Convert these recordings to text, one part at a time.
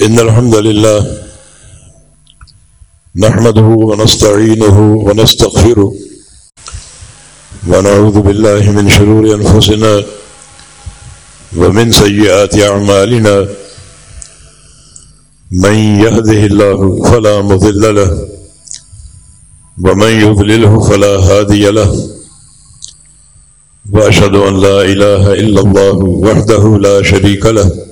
إن الحمد لله نحمده ونستعينه ونستغفره ونعوذ بالله من شرور أنفسنا ومن سيئات أعمالنا من يهده الله فلا مضل له ومن يضلله فلا هادي له وأشهد أن لا إله إلا الله وحده لا شريك له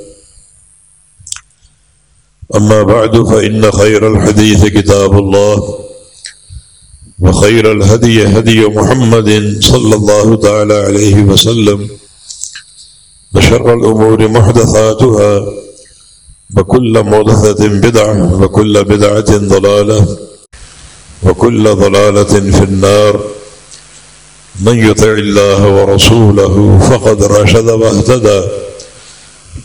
أما بعد، فإن خير الحديث كتاب الله، وخير الهدي هدي محمد صلى الله تعالى عليه وسلم بشر الأمور محدثاتها، وكل محدثة بدعة، وكل بدعة ضلالة، وكل ضلالة في النار. من يطع الله ورسوله فقد رشد واهتدى.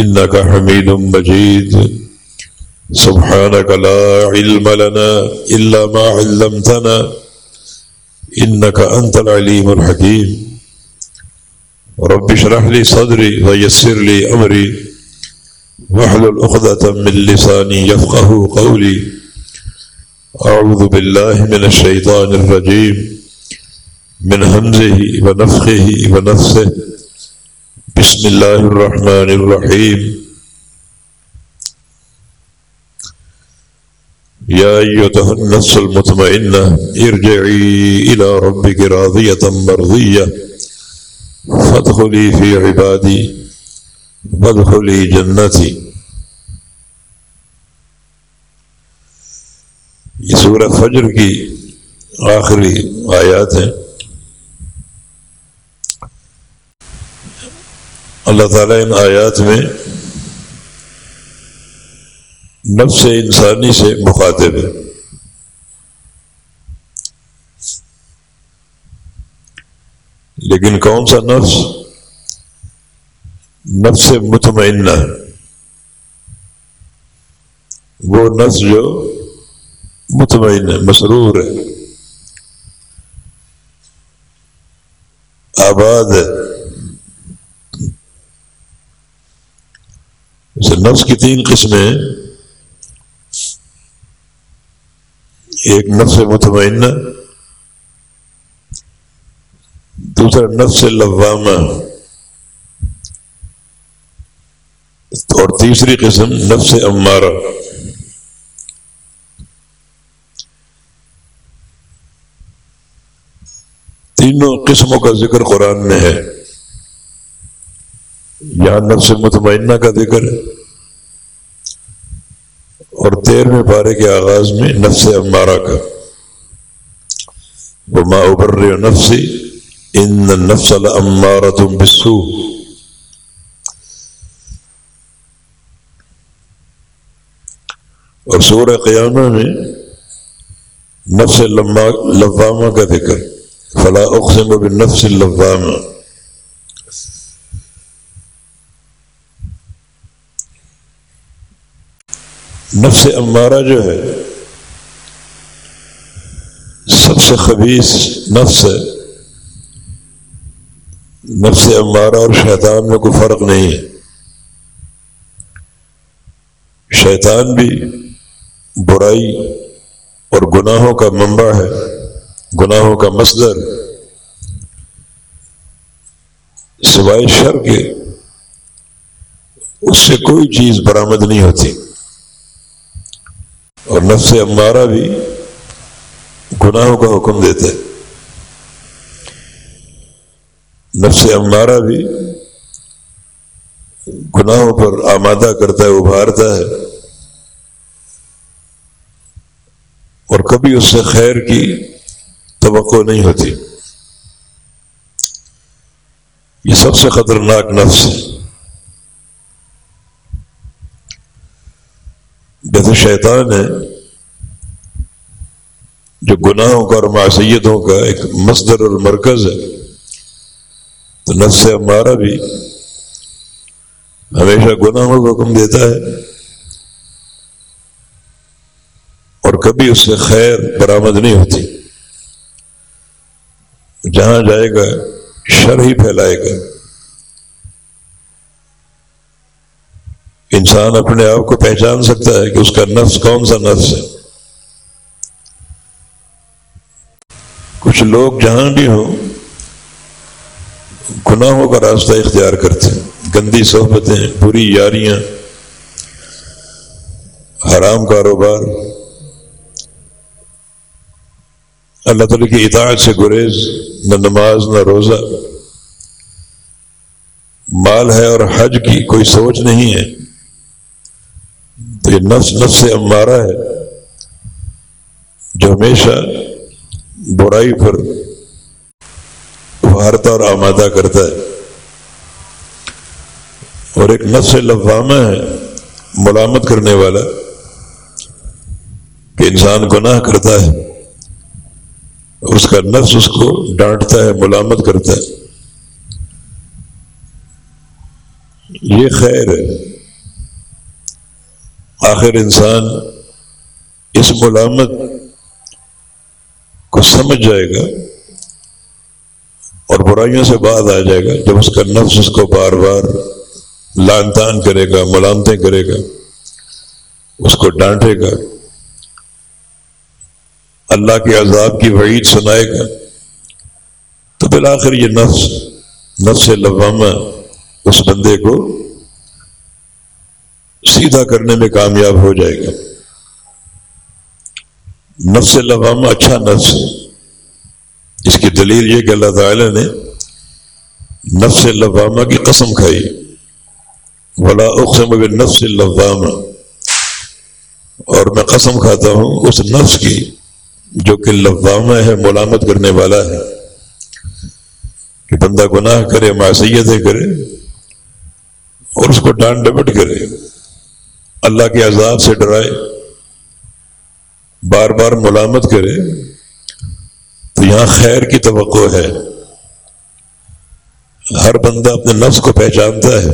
إنك حميد مجيد. سبحانك لا علم لنا إلا ما علمتنا. إنك أنت العليم الحكيم. رب اشرح لي صدري ويسر لي أمري. واحلل عقدة من لساني يفقه قولي. أعوذ بالله من الشيطان الرجيم. من همزه ونفخه ونفسه. بسم الله الرحمن الرحيم. يا أيتها النفس المطمئنة، ارجعي إلى ربك راضية مرضية. فادخلي في عبادي، وادخلي جنتي. یہ سورہ فجر کی آخری آیات ہیں۔ اللہ تعالیٰ ان آیات میں نفس انسانی سے مخاطب ہے۔ لیکن کون سا نفس؟ نفس مطمئنہ وہ نفس جو مطمئن ہے، مسرور ہے۔ آباد ہے۔ نفس کی تین قسمیں ایک نفس مطمئنہ، دوسرا نفس لوامہ۔ اور تیسری قسم نفس امارہ۔ تینوں قسموں کا ذکر قرآن میں ہے۔ یہاں نفس مطمئنہ کا ذکر ہے اور تیرہویں پارے کے آغاز میں نفس امارہ کا۔ وہ ماں ابر نفسی ان نفس المارہ تم بسو اور سورہ قیامہ میں نفس لوامہ کا ذکر۔ فلا اقسم بالنفس اللوامہ نفس امارہ جو ہے، سب سے خبیص نفس ہے۔ نفس امارہ اور شیطان میں کوئی فرق نہیں ہے۔ شیطان بھی برائی اور گناہوں کا منبع ہے، گناہوں کا مصدر۔ سوائے شر کے، اس سے کوئی چیز برآمد نہیں ہوتی۔ اور نفس امارہ بھی گناہوں کا حکم دیتا ہے نفس امارہ بھی گناہوں پر آمادہ کرتا ہے، ابھارتا ہے۔ اور کبھی اس سے خیر کی توقع نہیں ہوتی۔ یہ سب سے خطرناک نفس ہے۔ جیسے شیطان ہے جو گناہوں کا اور معصیتوں کا ایک مصدر المرکز ہے۔ تو نفس ہمارا بھی ہمیشہ گناہوں کا حکم دیتا ہے۔ اور کبھی اس سے خیر برآمد نہیں ہوتی۔ جہاں جائے گا، شر ہی پھیلائے گا۔ انسان اپنے آپ کو پہچان سکتا ہے کہ اس کا نفس کون سا نفس ہے۔ کچھ لوگ جہاں بھی ہوں، گناہوں کا راستہ اختیار کرتے ہیں۔ گندی صحبتیں، بری یاریاں، حرام کاروبار۔ اللہ تعالی کی اطاعت سے گریز، نہ نماز، نہ روزہ۔ مال ہے اور حج کی کوئی سوچ نہیں ہے۔ یہ نفس نفس سے امارہ ہے، جو ہمیشہ برائی پر ابھارتا اور آمادہ کرتا ہے۔ اور ایک نفس لفامہ ہے ملامت کرنے والا، کہ انسان گناہ کرتا ہے، اس کا نفس اس کو ڈانٹتا ہے، ملامت کرتا ہے۔ یہ خیر ہے۔ آخر انسان اس ملامت کو سمجھ جائے گا اور برائیوں سے بعد آ جائے گا جب اس کا نفس اس کو بار بار لان تان کرے گا، ملامتیں کرے گا، اس کو ڈانٹے گا۔ اللہ کے عذاب کی وعید سنائے گا۔ تو بالآخر یہ نفس نفس لوامہ اس بندے کو سیدھا کرنے میں کامیاب ہو جائے گا۔ نفس لوامہ اچھا نفس ہے۔ اس کی دلیل یہ کہ اللہ تعالی نے نفس لوامہ کی قسم کھائی۔ بلا اقسم نفس لوامہ اور میں قسم کھاتا ہوں اس نفس کی جو کہ لفامہ ہے، ملامت کرنے والا ہے۔ کہ بندہ گناہ کرے، معصیتیں کرے اور اس کو ڈانٹ ڈپٹ کرے۔ اللہ کے عذاب سے ڈرائے، بار بار ملامت کرے، تو یہاں خیر کی توقع ہے۔ ہر بندہ اپنے نفس کو پہچانتا ہے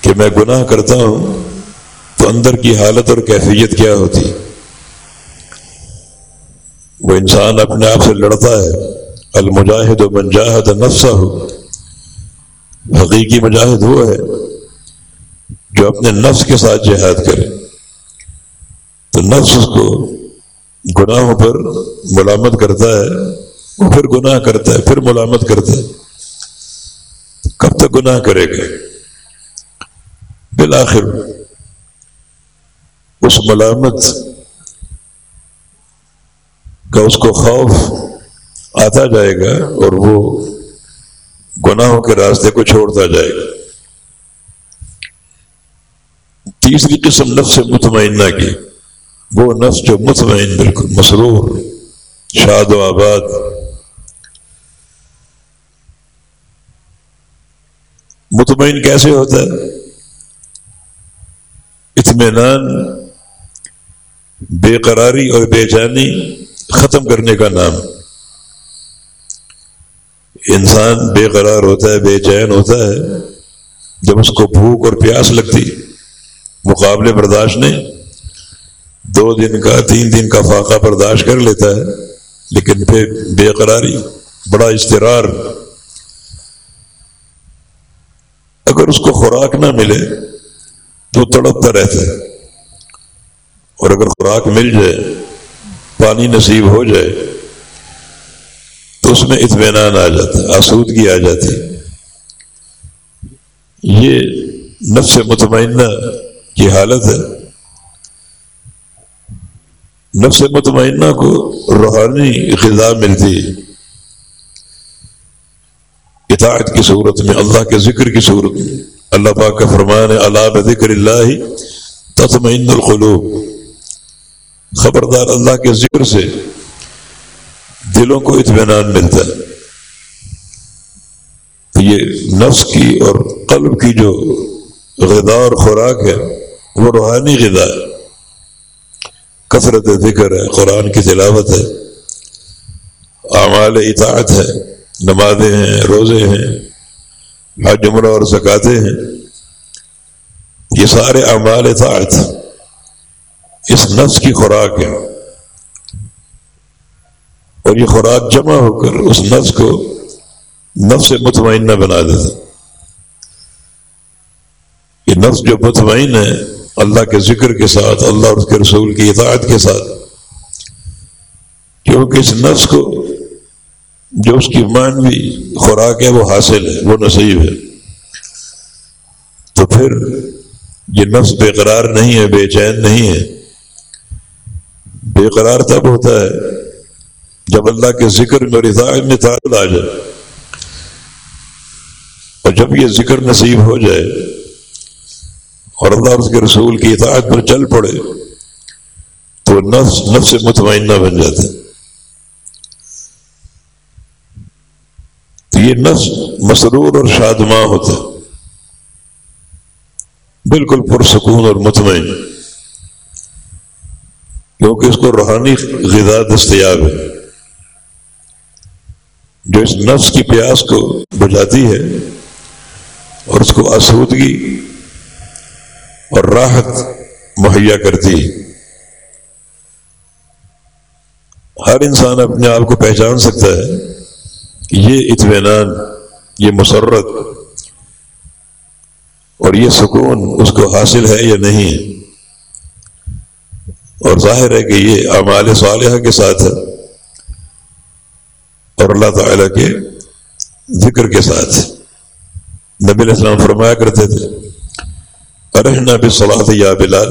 کہ میں گناہ کرتا ہوں، تو اندر کی حالت اور کیفیت کیا ہوتی؟ وہ انسان اپنے آپ سے لڑتا ہے۔ المجاہد و منجاہد نفسہ ہو حقیقی مجاہد وہ ہے جو اپنے نفس کے ساتھ جہاد کرے۔ تو نفس اس کو گناہوں پر ملامت کرتا ہے، وہ پھر گناہ کرتا ہے، پھر ملامت کرتا ہے۔ کب تک گناہ کرے گا؟ بالآخر اس ملامت کا اس کو خوف آتا جائے گا اور وہ گناہوں کے راستے کو چھوڑتا جائے گا۔ تیسری قسم نفس مطمئنہ کی۔ وہ نفس جو مطمئن بالکل مسرور، شاد و آباد۔ مطمئن کیسے ہوتا ہے؟ اطمینان، بے قراری اور بے جانی ختم کرنے کا نام۔ انسان بے قرار ہوتا ہے، بے چین ہوتا ہے، جب اس کو بھوک اور پیاس لگتی۔ مقابلے برداشت نہیں، دو دن کا، تین دن کا فاقہ برداشت کر لیتا ہے، لیکن پھر بے قراری، بڑا اشترار۔ اگر اس کو خوراک نہ ملے، تو تڑپتا رہتا ہے۔ اور اگر خوراک مل جائے، پانی نصیب ہو جائے، تو اس میں اطمینان آ جاتا آسودگی آ جاتی یہ نفس مطمئنہ کی حالت ہے۔ نفس مطمئنہ کو روحانی غذا ملتی۔ ہے اطاعت کی صورت میں، اللہ کے ذکر کی صورت میں۔ اللہ پاک کا فرمان ہے اللہ ذکر اللہ تطمئن القلوب۔ خبردار اللہ کے ذکر سے دلوں کو اطمینان ملتا ہے۔ تو یہ نفس کی اور قلب کی جو غذا اور خوراک ہے وہ روحانی غذا ہے۔ کثرت ذکر ہے، قرآن کی تلاوت ہے۔ اعمال اطاعت ہے، نمازیں ہیں، روزے ہیں، حج، عمرہ اور زکاتے ہیں۔ یہ سارے اعمال اطاعت۔ اس نفس کی خوراک ہے۔ اور یہ خوراک جمع ہو کر اس نفس کو نفس مطمئنہ بنا دیتا یہ نفس جو مطمئن ہے اللہ کے ذکر کے ساتھ، اللہ اور اس کے رسول کی اطاعت کے ساتھ۔ کیونکہ اس نفس کو جو اس کی مانوی خوراک ہے، وہ حاصل ہے، وہ نصیب ہے۔ تو پھر یہ نفس بے قرار نہیں ہے، بے چین نہیں ہے۔ بے قرار تب ہوتا ہے جب اللہ کے ذکر میں اور میں تعداد آ جائے۔ اور جب یہ ذکر نصیب ہو جائے اور اللہ اس کے رسول کی اطاعت پر چل پڑے تو نفس نفس مطمئنہ بن جاتا ہے۔ تو یہ نفس مسرور اور شادماں ہوتا ہے۔ بالکل پرسکون اور مطمئن۔ کیونکہ اس کو روحانی غذا دستیاب ہے۔ جو اس نفس کی پیاس کو بجاتی ہے اور اس کو آسودگی اور راحت مہیا کرتی ہر انسان اپنے آپ کو پہچان سکتا ہے کہ یہ اطمینان، یہ مسرت اور یہ سکون اس کو حاصل ہے یا نہیں اور ظاہر ہے کہ یہ اعمال صالحہ کے ساتھ ہے اور اللہ تعالی کے ذکر کے ساتھ۔ نبی علیہ السلام فرمایا کرتے تھے ارحنا بھی یا بلال۔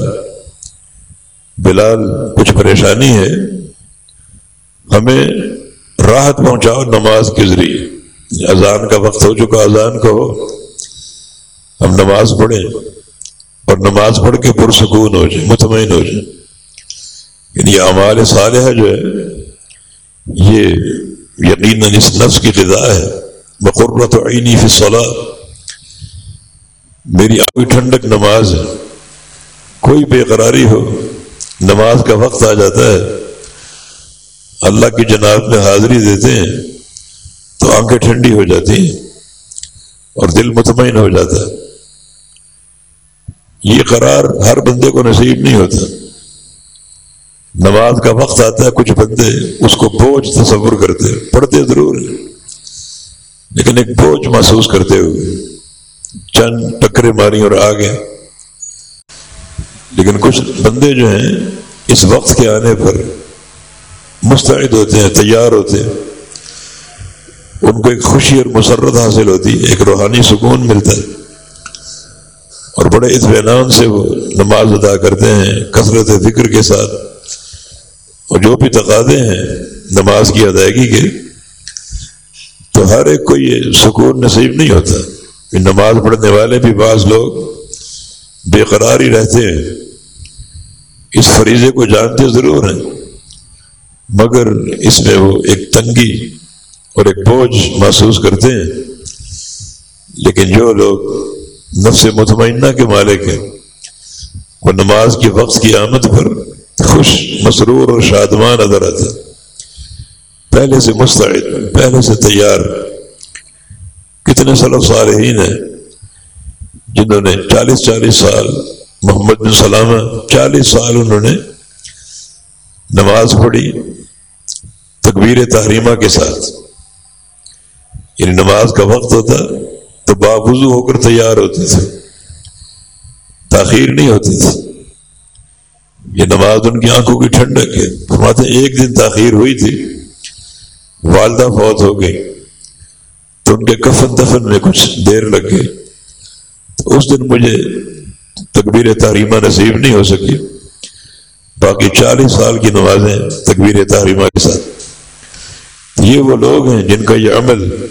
بلال، کچھ پریشانی ہے۔ ہمیں راحت پہنچاؤ نماز کے ذریعے۔ اذان کا وقت ہو چکا، اذان کا ہو۔ ہم نماز پڑھیں اور نماز پڑھ کے پرسکون ہو جائے مطمئن ہو جائے یعنی اعمال صالحہ جو ہے، یہ یقیناً اس نفس کی غذا ہے۔ بقربت عینی فی صلاح میری آبی ٹھنڈک نماز ہے۔ کوئی بے قراری ہو، نماز کا وقت آ جاتا ہے۔ اللہ کی جناب میں حاضری دیتے ہیں تو آنکھیں ٹھنڈی ہو جاتی ہیں اور دل مطمئن ہو جاتا ہے۔ یہ قرار ہر بندے کو نصیب نہیں ہوتا۔ نماز کا وقت آتا ہے، کچھ بندے اس کو بوجھ تصور کرتے پڑھتے ضرور لیکن ایک بوجھ محسوس کرتے ہوئے۔ چند ٹکرے ماری اور آ گئے۔ لیکن کچھ بندے جو ہیں، اس وقت کے آنے پر مستعد ہوتے ہیں، تیار ہوتے ہیں۔ ان کو ایک خوشی اور مسرت حاصل ہوتی ہے، ایک روحانی سکون ملتا ہے۔ اور بڑے اطمینان سے وہ نماز ادا کرتے ہیں، کثرت فکر کے ساتھ۔ اور جو بھی تقاضے ہیں نماز کی ادائیگی کے، تو ہر ایک کو یہ سکون نصیب نہیں ہوتا۔ نماز پڑھنے والے بھی بعض لوگ بے قرار ہی رہتے ہیں۔ اس فریضے کو جانتے ضرور ہیں۔ مگر اس میں وہ ایک تنگی اور ایک بوجھ محسوس کرتے ہیں۔ لیکن جو لوگ نفس مطمئنہ کے مالک ہیں، وہ نماز کے وقت کی آمد پر خوش، مسرور اور شادمان نظر آتا پہلے سے مستعد، پہلے سے تیار کتنے سلف صالحین ہیں؟ جنہوں نے چالیس چالیس سال محمد بن سلامہ، چالیس سال انہوں نے نماز پڑھی تکبیر تحریمہ کے ساتھ۔ یعنی نماز کا وقت ہوتا تو باوضو ہو کر تیار ہوتے تھے، تاخیر نہیں ہوتی تھی۔ یہ نماز ان کی آنکھوں کی ٹھنڈک ہے۔ فرماتے ایک دن تاخیر ہوئی تھی، والدہ فوت ہو گئی تو ان کے کفن دفن میں کچھ دیر لگ گئی تو اس دن مجھے تکبیر تحریمہ نصیب نہیں ہو سکی۔ باقی چالیس سال کی نمازیں تکبیر تحریمہ کے ساتھ۔ یہ وہ لوگ ہیں جن کا یہ عمل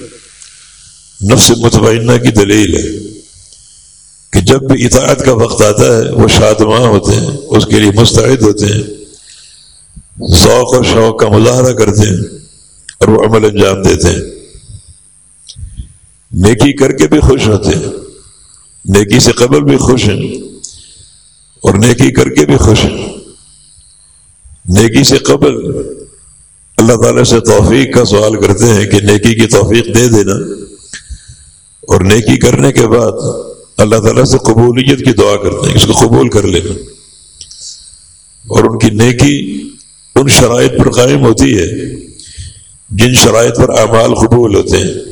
نفس مطمئنہ کی دلیل ہے کہ جب بھی اطاعت کا وقت آتا ہے، وہ شادماں ہوتے ہیں، اس کے لیے مستعد ہوتے ہیں۔ ذوق اور شوق کا مظاہرہ کرتے ہیں اور وہ عمل انجام دیتے ہیں۔ نیکی کر کے بھی خوش ہوتے ہیں۔ نیکی سے قبل بھی خوش ہیں اور نیکی کر کے بھی خوش ہیں۔ نیکی سے قبل اللہ تعالیٰ سے توفیق کا سوال کرتے ہیں کہ نیکی کی توفیق دے دینا۔ اور نیکی کرنے کے بعد اللہ تعالیٰ سے قبولیت کی دعا کرتے ہیں، اس کو قبول کر لینا اور ان کی نیکی ان شرائط پر قائم ہوتی ہے، جن شرائط پر اعمال قبول ہوتے ہیں۔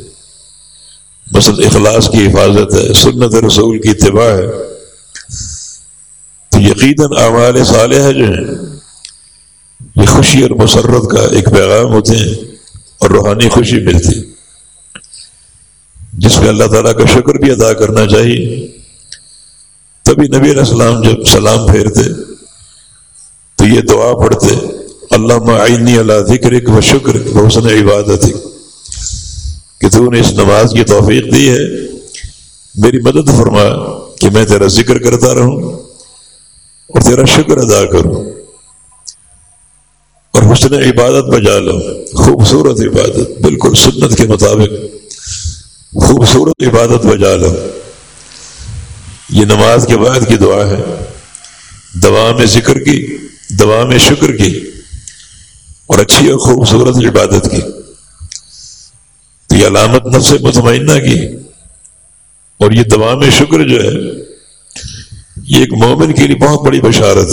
مثلا اخلاص کی حفاظت ہے، سنت رسول کی اتباع ہے۔ تو یقیناً اعمال صالح جو ہیں، یہ خوشی اور مسرت کا ایک پیغام ہوتے ہیں اور روحانی خوشی ملتی جس میں اللہ تعالیٰ کا شکر بھی ادا کرنا چاہیے۔ تبھی نبی علیہ السلام جب سلام پھیرتے، تو یہ دعا پڑھتے اللہ معینی اللہ ذکر و شکر حسن عبادت کہ تو نے اس نماز کی توفیق دی ہے۔ میری مدد فرما کہ میں تیرا ذکر کرتا رہوں اور تیرا شکر ادا کروں اور حسن عبادت بجا لوں۔ خوبصورت عبادت، بالکل سنت کے مطابق خوبصورت عبادت بجا لو یہ نماز کے بعد کی دعا ہے۔ دوا میں ذکر کی، دوا میں شکر کی اور اچھی اور خوبصورت عبادت کی۔ یہ علامت نفس مطمئنہ کی۔ اور یہ دوا میں شکر جو ہے، یہ ایک مومن کے لیے بہت بڑی بشارت۔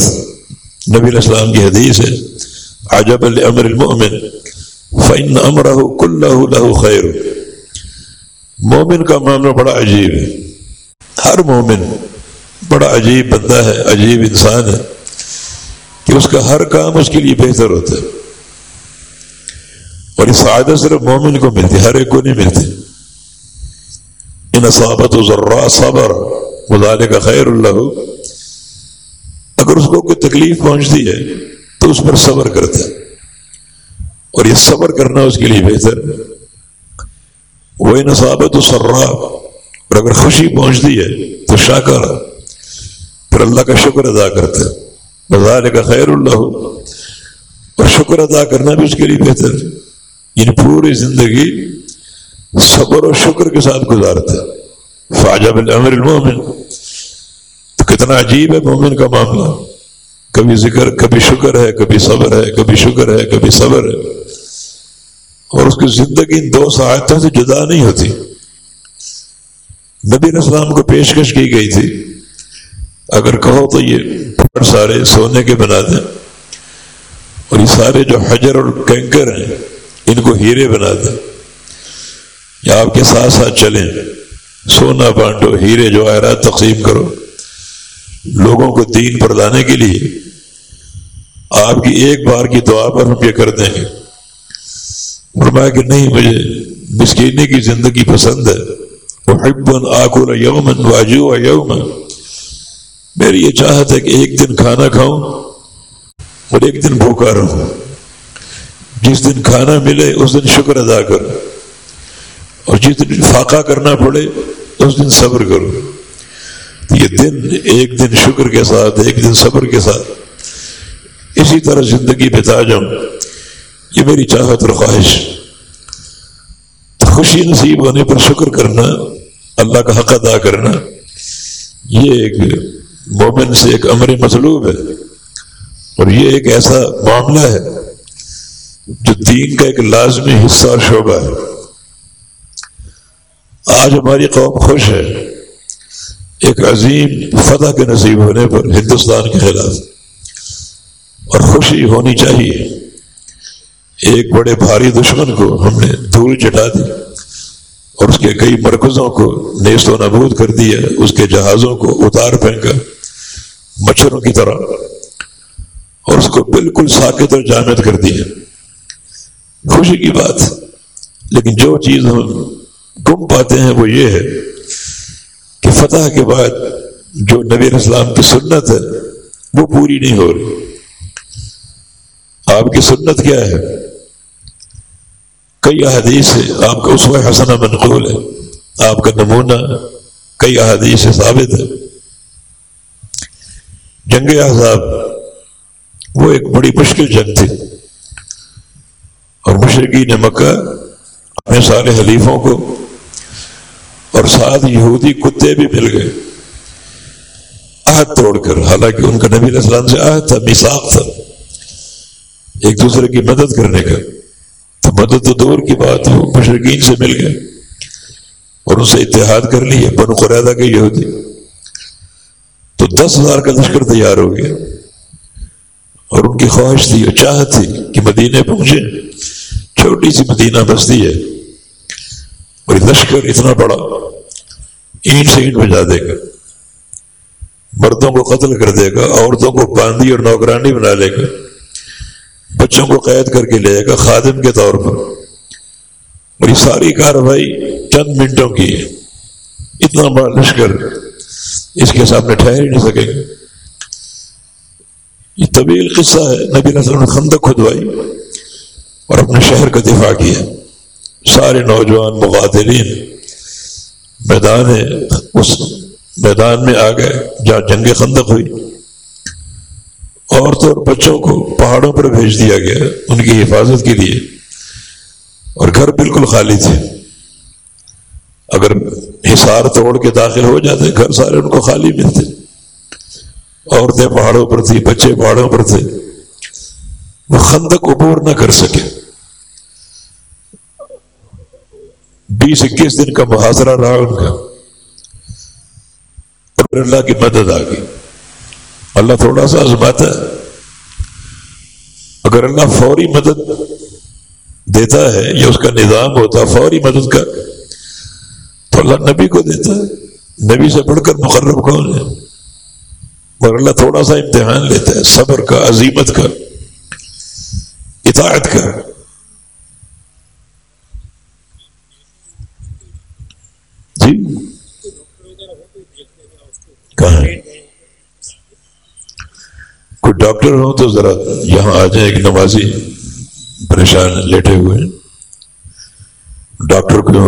نبی علیہ السلام کی حدیث ہے عجب الامر المؤمن، فإن امرہ کلہ لہ خیر مومن کا معاملہ بڑا عجیب ہے۔ ہر مومن بڑا عجیب بندہ ہے، عجیب انسان ہے کہ اس کا ہر کام اس کے لیے بہتر ہوتا ہے۔ اور اس عادت صرف مومن کو ملتی ہر ایک کو نہیں ملتی۔ ان صابت و ذرا صبر مدانے کا خیر اللہ اگر اس کو کوئی تکلیف پہنچتی ہے، تو اس پر صبر کرتا ہے اور یہ صبر کرنا اس کے لیے بہتر۔ وہ نصابت و سرا اور اگر خوشی پہنچتی ہے، تو شاکر پھر اللہ کا شکر ادا کرتے بازار کا خیر اللہ اور شکر ادا کرنا بھی اس کے لیے بہتر۔ ہے یعنی پوری زندگی صبر و شکر کے ساتھ گزارتے فاجہ بن امر المومن، تو کتنا عجیب ہے مومن کا معاملہ۔ کبھی ذکر، کبھی شکر ہے، کبھی صبر ہے، کبھی شکر ہے، کبھی صبر ہے۔ اور اس کی زندگی ان دو ساعتوں سے جدا نہیں ہوتی۔ نبی اسلام کو پیشکش کی گئی تھی۔ اگر کہو تو یہ سارے سونے کے بنا دیں۔ اور یہ سارے جو حجر اور کینکر ہیں ان کو ہیرے بنا دیں یا آپ کے ساتھ ساتھ چلیں۔ سونا بانٹو، ہیرے جو آئرات تقسیم کرو۔ لوگوں کو دین پر لانے کے لیے آپ کی ایک بار کی دعا پر ہم یہ کر دیں گے۔ فرمایا کہ نہیں، مجھے مسکینی کی زندگی پسند ہے۔ وہ آکول یومن واجو یومن میری یہ چاہت ہے کہ ایک دن کھانا کھاؤں اور ایک دن بھوکا رہوں۔ جس دن کھانا ملے اس دن شکر ادا کروں اور جس دن فاقہ کرنا پڑے اس دن صبر کرو یہ دن ایک دن شکر کے ساتھ، ایک دن صبر کے ساتھ۔ اسی طرح زندگی بتا جاؤں، یہ میری چاہت اور خواہش۔ خوشی نصیب ہونے پر شکر کرنا، اللہ کا حق ادا کرنا، یہ ایک مومن سے ایک امر مطلوب ہے۔ اور یہ ایک ایسا معاملہ ہے جو دین کا ایک لازمی حصہ اور شعبہ ہے۔ آج ہماری قوم خوش ہے۔ ایک عظیم فتح کے نصیب ہونے پر ہندوستان کے خلاف۔ اور خوشی ہونی چاہیے۔ ایک بڑے بھاری دشمن کو ہم نے دھول چٹا دی۔ اور اس کے کئی مرکزوں کو نیست و نبود کر دیا۔ اس کے جہازوں کو اتار پھینکا۔ مچھروں کی طرح۔ اور اس کو بالکل ساکت اور جامد کر دیا۔ خوشی کی بات۔ لیکن جو چیز ہم گم پاتے ہیں وہ یہ ہے کہ فتح کے بعد جو نبی اسلام کی سنت ہے، وہ پوری نہیں ہو رہی۔ آپ کی سنت کیا ہے؟ کئی احادیث ہے آپ کا اس حسن منقول ہے، آپ کا نمونہ کئی احادیث سے ثابت ہے جنگ احزاب وہ ایک بڑی مشکل جنگ تھی۔ اور مشرقی نے مکہ اپنے سارے حلیفوں کو اور ساتھ یہودی کتے بھی مل گئے۔ عہد توڑ کر، حالانکہ ان کا نبی السلام سے عہد تھا مساق تھا۔ ایک دوسرے کی مدد کرنے کا۔ تو مدد تو دور کی بات ہو مشرقین سے مل گئے اور ان سے اتحاد کر لیے بن قریدہ کے یہودی۔ تو دس ہزار کا لشکر تیار ہو گیا۔ اور ان کی خواہش تھی اور چاہت تھی کہ مدینے پہنچے۔ چھوٹی سی مدینہ بستی ہے۔ اور لشکر اتنا بڑا، اینٹ سے اینٹ بجا دے گا۔ مردوں کو قتل کر دے گا، عورتوں کو باندھی اور نوکرانی بنا لے گا۔ بچوں کو قید کر کے لے گا خادم کے طور پر۔ اور یہ ساری کاروائی چند منٹوں کی ہے۔ اتنا بڑا لشکر اس کے سامنے ٹھہر ہی نہیں سکیں گے یہ طویل قصہ ہے۔ نبی نسل نے خندق کھدوائی اور اپنے شہر کا دفاع کیا۔ سارے نوجوان مغادرین میدان اس میدان میں آ گئے، جہاں جنگ خندق ہوئی۔ عورتوں اور بچوں کو پہاڑوں پر بھیج دیا گیا، ان کی حفاظت کے لیے۔ اور گھر بالکل خالی تھے۔ اگر حصار توڑ کے داخل ہو جاتے، گھر سارے ان کو خالی ملتے عورتیں پہاڑوں پر تھیں، بچے پہاڑوں پر تھے۔ وہ خندق عبور نہ کر سکے۔ بیس اکیس دن کا محاصرہ رہا ان کا۔ اور اللہ کی مدد آ گئی۔ اللہ تھوڑا سا آزماتا ہے۔ اگر اللہ فوری مدد دیتا ہے یا اس کا نظام ہوتا فوری مدد کا، تو اللہ نبی کو دیتا ہے۔ نبی سے بڑھ کر مقرب کون ہے؟ مگر اللہ تھوڑا سا امتحان لیتا ہے، صبر کا عظیمت کا اطاعت کا جی؟ کہاں کوئی ڈاکٹر ہو تو ذرا یہاں آ جائے ایک نمازی پریشان لیٹے ہوئے ڈاکٹر کو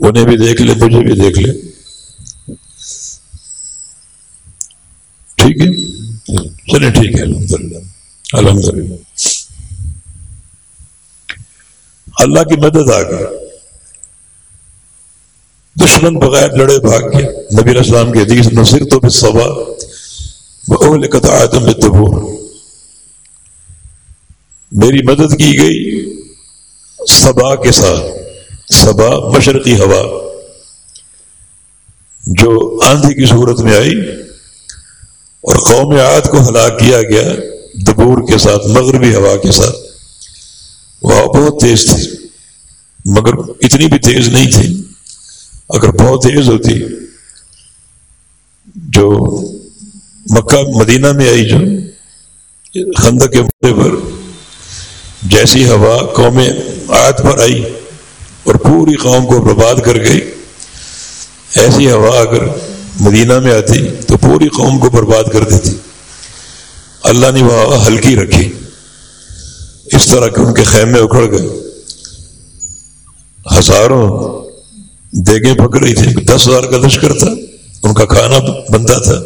انہیں بھی دیکھ لے، مجھے بھی دیکھ لے۔ ٹھیک ہے۔ چلے ٹھیک ہے الحمد للہ الحمد للہ اللہ کی مدد آ گئی۔ دشمن بغیر لڑے بھاگ کے نبی اسلام کے حدیث نصر تو بھی صبا۔ اول آدم تبور میری مدد کی گئی صبا کے ساتھ۔ صبا مشرقی ہوا۔ جو آندھی کی صورت میں آئی اور قوم عاد کو ہلاک کیا گیا دبور کے ساتھ، مغربی ہوا کے ساتھ۔ وہ بہت تیز تھی۔ مگر اتنی بھی تیز نہیں تھی۔ اگر بہت تیز ہوتی، جو مکہ، مدینہ میں آئی، جو خندہ کے موقع پر، جیسی ہوا قوم آیت پر آئی اور پوری قوم کو برباد کر گئی، ایسی ہوا اگر مدینہ میں آتی تو پوری قوم کو برباد کر دیتی۔ اللہ نے وہ ہلکی رکھی۔ اس طرح کہ ان کے خیمے اکھڑ گئے۔ ہزاروں دیگیں پک رہی تھی دس ہزار کا لشکر تھا۔ ان کا کھانا بنتا تھا۔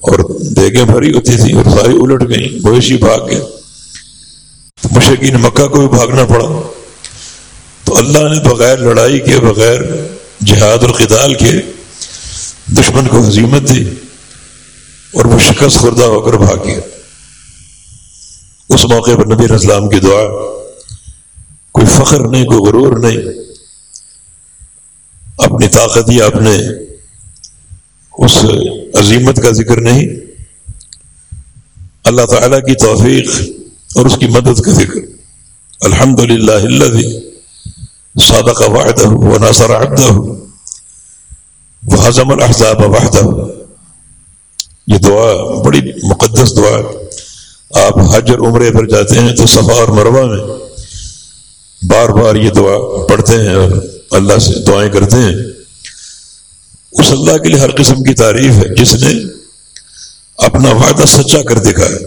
اور دیگیں بھری ہوتی تھی اور ساری الٹ گئی مویشی بھاگ گئے۔ مشرقین مکہ کو بھی بھاگنا پڑا۔ تو اللہ نے بغیر لڑائی کے، بغیر جہاد اور قتال کے دشمن کو حضیمت دی اور وہ شکست خوردہ ہو کر بھاگ گیا۔ اس موقع پر نبی اسلام کی دعا، کوئی فخر نہیں، کوئی غرور نہیں۔ اپنی طاقت یا اپنے اس عظیمت کا ذکر نہیں۔ اللہ تعالیٰ کی توفیق اور اس کی مدد کا ذکر۔ الحمد للہ سادہ کا واحد وہ ناصر عبدہ وہ حضم الحضاب واحدہ یہ دعا بڑی مقدس دعا آپ حج اور عمرے پر جاتے ہیں تو صفا اور مربع میں بار بار یہ دعا پڑھتے ہیں اور اللہ سے دعائیں کرتے ہیں. اس اللہ کے لیے ہر قسم کی تعریف ہے. جس نے اپنا وعدہ سچا کر دکھایا.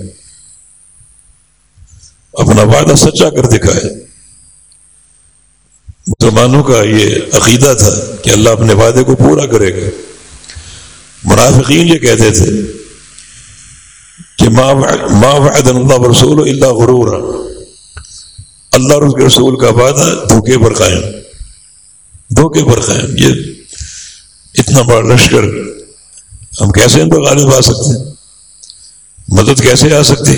اپنا وعدہ سچا کر دکھایا. مسلمانوں کا یہ عقیدہ تھا کہ اللہ اپنے وعدے کو پورا کرے گا۔ منافقین یہ کہتے تھے کہ ما وعد اللہ رسول اللہ غرور اللہ کے رسول کا وعدہ دھوکے پر قائم۔ دھوکے پر قائم۔ یہ اتنا بڑا لشکر ہم کیسے ان پر غالب آ سکتے ہیں؟ مدد کیسے آ سکتی؟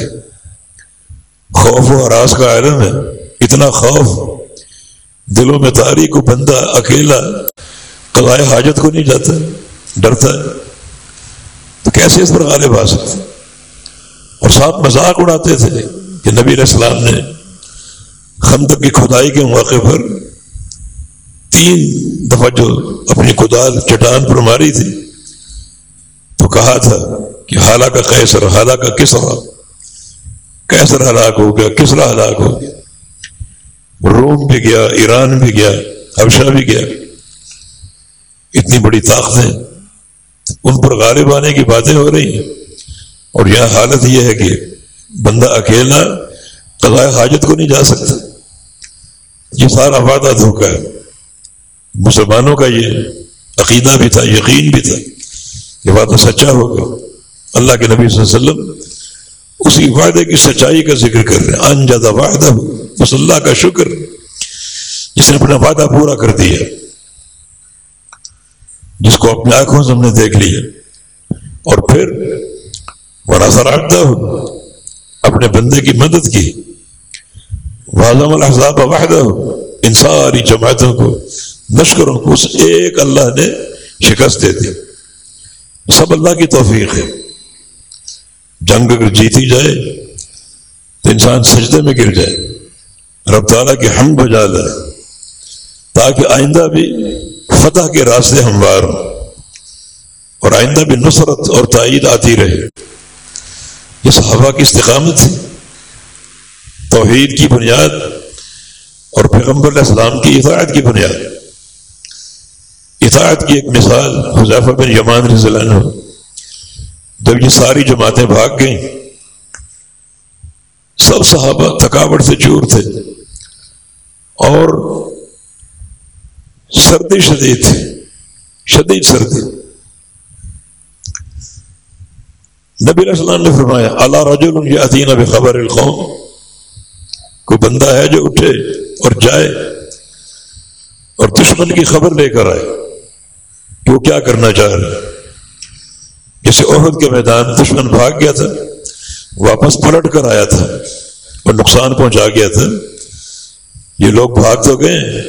خوف و حراس کا عالم ہے۔ اتنا خوف۔ دلوں میں تاریخ کو بندہ اکیلا قضائے حاجت کو نہیں جاتا، ڈرتا ہے۔ تو کیسے اس پر غالب آ سکتے؟ اور ساتھ مذاق اڑاتے تھے کہ نبی علیہ السلام نے خندق کی کھدائی کے موقع پر تین دفعہ جو اپنی کدال چٹان پر ماری تھی، تو کہا تھا کہ حالہ کا کیسر حالہ کا کسرا کیسر ہلاک ہو گیا، کسرا ہلاک ہو گیا۔ روم بھی گیا، ایران بھی گیا، حبشہ بھی گیا۔ اتنی بڑی طاقتیں ان پر غالب آنے کی باتیں ہو رہی ہیں۔ اور یہاں حالت یہ ہے کہ بندہ اکیلا قضاء حاجت کو نہیں جا سکتا۔ یہ سارا وعدہ دھوکا ہے۔ مسلمانوں کا یہ عقیدہ بھی تھا، یقین بھی تھا یہ وعدہ سچا ہوگا۔ اللہ کے نبی صلی اللہ علیہ وسلم اسی وعدے کی سچائی کا ذکر کر رہے ہیں۔ انجدہ وعدہ بس اللہ کا شکر جس نے اپنا وعدہ پورا کر دیا۔ جس کو اپنی آنکھوں سے ہم نے دیکھ لیا۔ اور پھر بڑا سراٹتا ہو۔ اپنے بندے کی مدد کی۔ واضح الحضاب واحدہ ہو ان ساری جماعتوں کو نشکروں کو اس ایک اللہ نے شکست دے دی۔ سب اللہ کی توفیق ہے۔ جنگ اگر جیتی جائے تو انسان سجدے میں گر جائے۔ رب تعالیٰ کی ہم بجا لائے تاکہ آئندہ بھی فتح کے راستے ہموار ہوں اور آئندہ بھی نصرت اور تائید آتی رہے۔ یہ صحابہ کی استقامت تھی، توحید کی بنیاد اور پیغمبر علیہ السلام کی اطاعت کی بنیاد۔ اطاعت کی ایک مثال حضیفہ بن یمان رضی اللہ عنہ، جب یہ ساری جماعتیں بھاگ گئیں، سب صحابہ تھکاوٹ سے چور تھے۔ اور سردی شدید تھی، شدید سردی۔ نبی السلام نے فرمایا اللہ رجل یہ عدینہ بخبر القوم کوئی بندہ ہے جو اٹھے اور جائے اور دشمن کی خبر لے کر آئے، کہ وہ کیا کرنا چاہ رہے جیسے عہد کے میدان دشمن بھاگ گیا تھا، واپس پلٹ کر آیا تھا اور نقصان پہنچا گیا تھا۔ یہ لوگ بھاگ تو گئے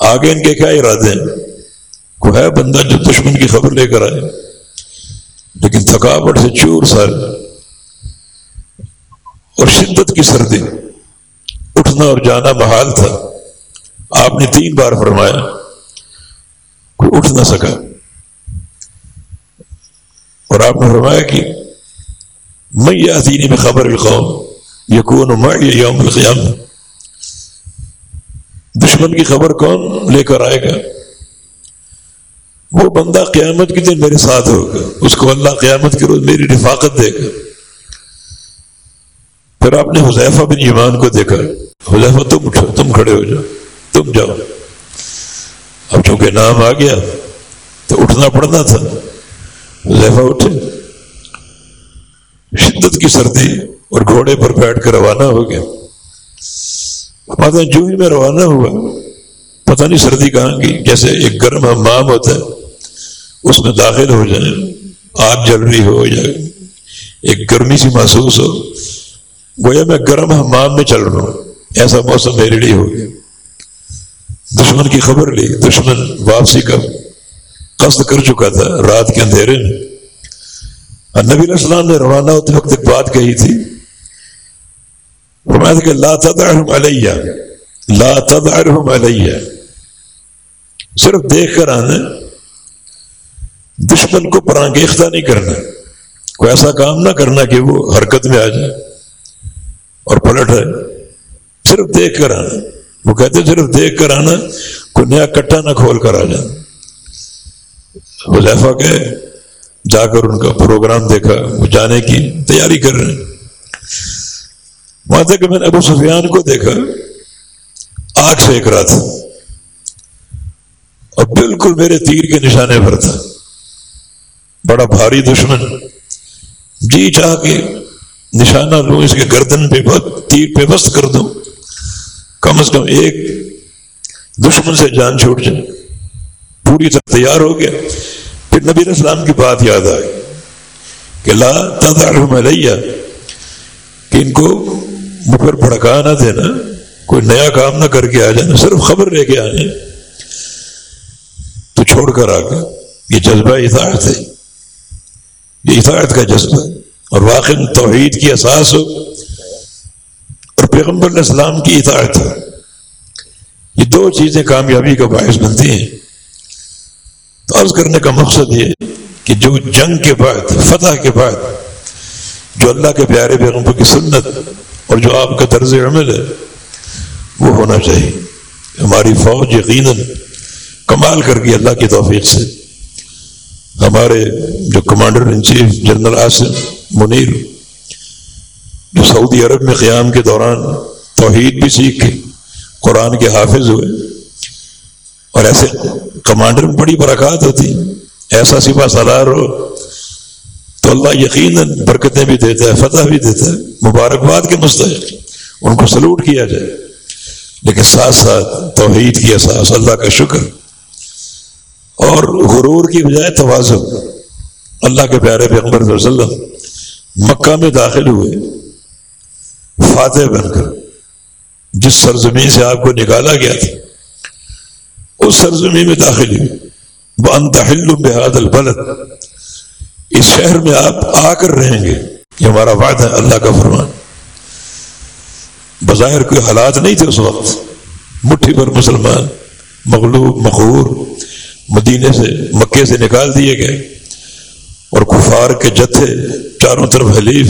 آگے ان کے کیا ارادے ہیں؟ کو ہے بندہ جو دشمن کی خبر لے کر آئے؟ لیکن تھکاوٹ سے چور سر اور شدت کی سردی۔ اٹھنا اور جانا محال تھا۔ آپ نے تین بار فرمایا، کوئی اٹھ نہ سکا۔ اور آپ نے فرمایا کہ میں یہ میں خبر القوم یقون یوم القیام دشمن کی خبر کون لے کر آئے گا؟ وہ بندہ قیامت کے دن میرے ساتھ ہوگا۔ اس کو اللہ قیامت کے روز میری رفاقت دے گا۔ پھر آپ نے حذیفہ بن ایمان کو دیکھا۔ حذیفہ، تم اٹھو، تم کھڑے ہو جاؤ، تم جاؤ۔ اب چونکہ نام آ گیا، تو اٹھنا پڑنا تھا۔ حذیفہ اٹھے۔ شدت کی سردی اور گھوڑے پر بیٹھ کر روانہ ہو گیا۔ جو ہی میں روانہ ہوا، پتہ نہیں سردی کہاں کی جیسے ایک گرم حمام ہوتا ہے، اس میں داخل ہو جائیں، آگ جل رہی ہو یا ایک گرمی سی محسوس ہو، گویا میں گرم حمام میں چل رہا ہوں، ایسا موسم میرے لیے ہو گیا۔ دشمن کی خبر لی، دشمن واپسی کا قصد کر چکا تھا، رات کے اندھیرے میں۔ نبی علیہ السلام نے روانہ ہوتے وقت ایک بات کہی تھی فرمایا کہ لا تدعهم علیہ، لا تدعرهم علیہ۔ صرف دیکھ کر آنا، دشمن کو پرانگیختہ نہیں کرنا۔ کوئی ایسا کام نہ کرنا کہ وہ حرکت میں آ جائے اور پلٹ ہے صرف دیکھ کر آنا۔ وہ کہتے صرف دیکھ کر آنا، کوئی نیا کٹا نہ کھول کر آ جانا حذیفہ کہ جا کر ان کا پروگرام دیکھا، وہ جانے کی تیاری کر رہے ہیں۔ وہاں تک کہ میں نے ابو سفیان کو دیکھا، آگ پھینک رہا تھا اور بالکل میرے تیر کے نشانے پر تھا۔ بڑا بھاری دشمن۔ جی چاہ کے نشانہ لوں، اس کے گردن پہ تیر پہ بست کر دوں۔ کم از کم ایک دشمن سے جان چھوٹ جائے۔ پوری طرح تیار ہو گیا۔ پھر نبی اسلام کی بات یاد آئی کہ لا تداریا کہ ان کو مکر بھڑکا نہ دینا، کوئی نیا کام نہ کر کے آ جانا، صرف خبر لے کے آئے تو چھوڑ کر آ گیا یہ جذبہ اطاعت ہے۔ یہ اطاعت کا جذبہ اور واقع توحید کی احساس ہو۔ اور پیغمبر علیہ السلام کی اطاعت ہے۔ یہ دو چیزیں کامیابی کا باعث بنتی ہیں۔ تو عرض کرنے کا مقصد یہ کہ جو جنگ کے بعد، فتح کے بعد، جو اللہ کے پیارے پیغمبر کی سنت اور جو آپ کا طرز عمل ہے، وہ ہونا چاہیے۔ ہماری فوج یقیناً کمال کر گئی اللہ کی توفیق سے ہمارے جو commander in chief general Asim Munir, جو سعودی عرب میں قیام کے دوران توحید بھی سیکھ کے قرآن کے حافظ ہوئے، اور ایسے کمانڈر میں بڑی برکات ہوتی۔ ایسا سپا سالار ہو تو اللہ یقیناً برکتیں بھی دیتا ہے، فتح بھی دیتا ہے، مبارکباد کے مستحق، ان کو سلوٹ کیا جائے۔ لیکن ساتھ ساتھ توحید کی احساس اللہ کا شکر۔ اور غرور کی بجائے توازن۔ اللہ کے پیارے پیغمبر صلی اللہ علیہ وسلم مکہ میں داخل ہوئے، فاتح بن کر، جس سرزمین سے آپ کو نکالا گیا تھا، اس سرزمین میں داخل ہوئی وہ انتہل بحاد البلد اس شہر میں آپ آ کر رہیں گے، یہ ہمارا وعدہ ہے، اللہ کا فرمان۔ بظاہر کوئی حالات نہیں تھے اس وقت۔ مٹھی پر مسلمان، مغلوب مخور مدینے سے مکے سے نکال دیے گئے۔ اور کفار کے جتھے چاروں طرف حلیف۔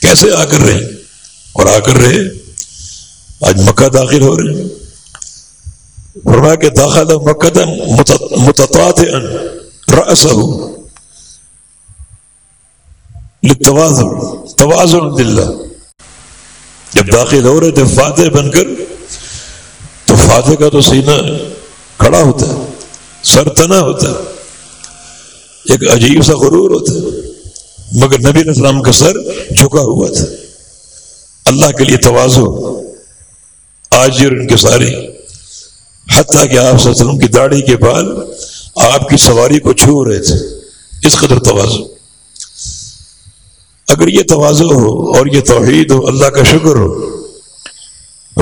کیسے آ کر رہے اور آ کر رہے؟ آج مکہ داخل ہو رہے ہیں۔ فرمایا کہ داخلہ مکہ متطاط رأسہ للتوازن توازن دلہ جب داخل ہو رہے تھے فاتح بن کر، تو فاتح کا تو سینہ کھڑا ہوتا ہے، سر تنا ہوتا ہے، ایک عجیب سا غرور ہوتا ہے۔ مگر نبی السلام کا سر جھکا ہوا تھا۔ اللہ کے لیے توازو، آج ان کے سارے۔ حتیٰ کہ آپ وسلم کی داڑھی کے بال آپ کی سواری کو چھو رہے تھے۔ اس قدر توازو۔ اگر یہ توازو ہو اور یہ توحید ہو، اللہ کا شکر ہو،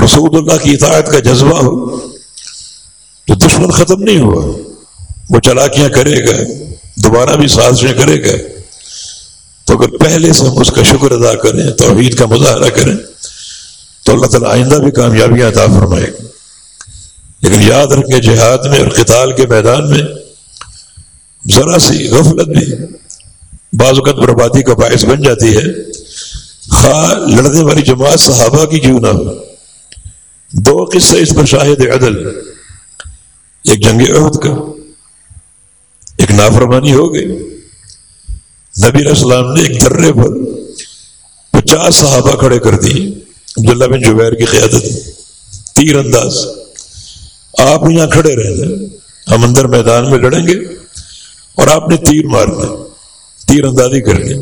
رسول اللہ کی اطاعت کا جذبہ ہو، تو دشمن ختم نہیں ہوا۔ وہ چلاکیاں کرے گا، دوبارہ بھی سازشیں کرے گا۔ تو اگر پہلے سے ہم اس کا شکر ادا کریں، توحید کا مظاہرہ کریں، تو اللہ تعالیٰ آئندہ بھی کامیابیاں عطا فرمائے۔ گا لیکن یاد رکھیں، جہاد میں اور قتال کے میدان میں ذرا سی غفلت بھی بعض اوقات بربادی کا باعث بن جاتی ہے۔ خواہ لڑنے والی جماعت صحابہ کی کیوں نہ ہو۔ دو قصے اس پر شاہد عدل، ایک جنگ عہد کا، ایک نافرمانی ہو گئی۔ نبی علیہ السلام نے ایک درے پر پچاس صحابہ کھڑے کر دی۔ عبداللہ بن جبیر کی قیادت۔ تیر انداز۔ آپ یہاں کھڑے رہے ہم اندر میدان میں لڑیں گے اور آپ نے تیر مارنا تیر اندازی کرنی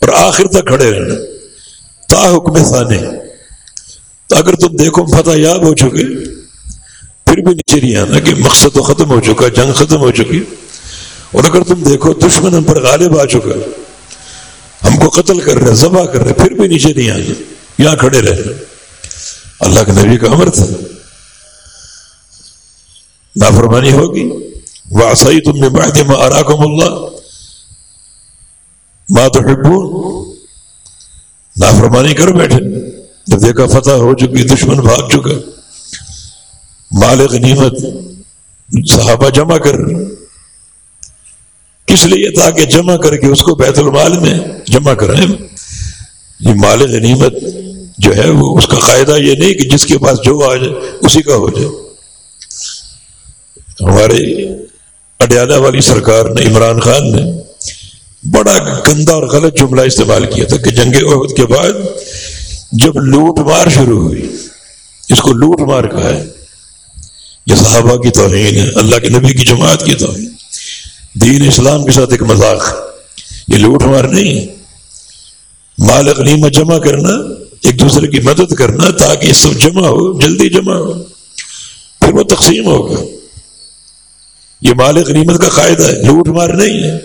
اور آخر تک کھڑے رہنا۔ تا حکم ثانے تو اگر تم دیکھو فتح یاب ہو چکے، پھر بھی نیچے نہیں آنا کہ مقصد تو ختم ہو چکا، جنگ ختم ہو چکی۔ اور اگر تم دیکھو دشمن ہم پر غالب آ چکا، ہم کو قتل کر رہے، ذبح کر رہے، پھر بھی نیچے نہیں آنا، یہاں کھڑے رہے اللہ کے نبی کا امر تھا۔ نافرمانی ہوگی۔ وہ آسائی تم نے بڑھتے میں اراکم اللہ ماں تو نافرمانی کر بیٹھے۔ جب دیکھا فتح ہو چکی، دشمن بھاگ چکا۔ مال غنیمت صحابہ جمع کر۔ کس لیے؟ تاکہ جمع کر کے اس کو بیت المال میں جمع کریں یہ مال غنیمت جو ہے، وہ اس کا قاعدہ یہ نہیں کہ جس کے پاس جو آ جائے، اسی کا ہو جائے۔ ہمارے اڈیالہ والی سرکار نے، عمران خان نے بڑا گندا اور غلط جملہ استعمال کیا تھا کہ جنگ عہد کے بعد جب لوٹ مار شروع ہوئی، اس کو لوٹ مار کہا ہے، یہ صحابہ کی توہین ہے، اللہ کے نبی کی جماعت کی توہین دین اسلام کے ساتھ ایک مذاق یہ لوٹ مار نہیں، مال غنیمت جمع کرنا، ایک دوسرے کی مدد کرنا تاکہ یہ سب جمع ہو، جلدی جمع ہو، پھر وہ تقسیم ہوگا۔ یہ مال غنیمت کا قاعدہ ہے، لوٹ مار نہیں ہے۔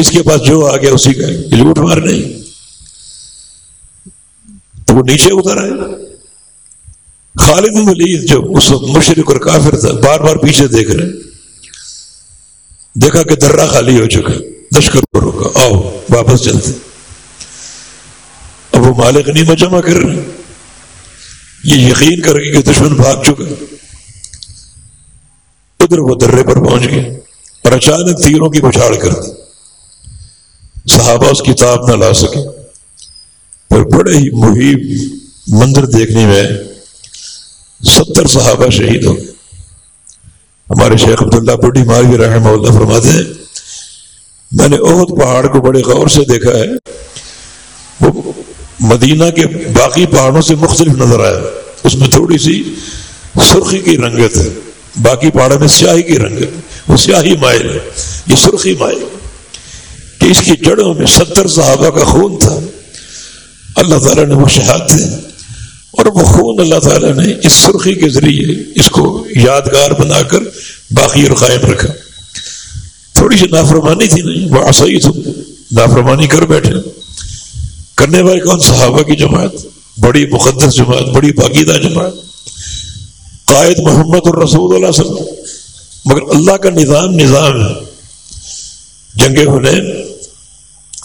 اس کے پاس جو آ گیا اسی کا لوٹ مار نہیں۔ تو وہ نیچے اتر آئے۔ خالد ولید جو اس وقت مشرق اور کافر تھا، بار بار پیچھے دیکھ رہے دیکھا کہ درہ خالی ہو چکا لشکر پر ہوگا آؤ، واپس چلتے اب وہ مالک نہیں جمع کر رہے یہ یقین کر کے کہ دشمن بھاگ چکا ادھر وہ درے پر پہنچ گئے اور اچانک تیروں کی بچھاڑ کر دی۔ صحابہ اس کتاب نہ لا سکے۔ اور بڑے ہی محیب منظر دیکھنے میں ستر صحابہ شہید ہو گئے ہمارے شیخ عبداللہ بڈی ماوی رحمہ اللہ فرماتے ہیں، میں نے عہد پہاڑ کو بڑے غور سے دیکھا ہے، وہ مدینہ کے باقی پہاڑوں سے مختلف نظر آیا۔ اس میں تھوڑی سی سرخی کی رنگت ہے، باقی پہاڑوں میں سیاہی کی رنگت وہ سیاہی مائل ہے، یہ سرخی مائل کہ اس کی جڑوں میں ستر صحابہ کا خون تھا۔ اللہ تعالیٰ نے وہ شہاد تھے اور وہ خون اللہ تعالیٰ نے اس سرخی کے ذریعے اس کو یادگار بنا کر باقی اور قائم رکھا۔ تھوڑی سی نافرمانی تھی نہیں، وہ آسائی تم نافرمانی کر بیٹھے۔ کرنے والے کون؟ صحابہ کی جماعت، بڑی مقدس جماعت، بڑی باقیدہ جماعت۔ قائد محمد الرسول اللہ صلی اللہ مگر اللہ کا نظام نظام ہے۔ جنگ حنین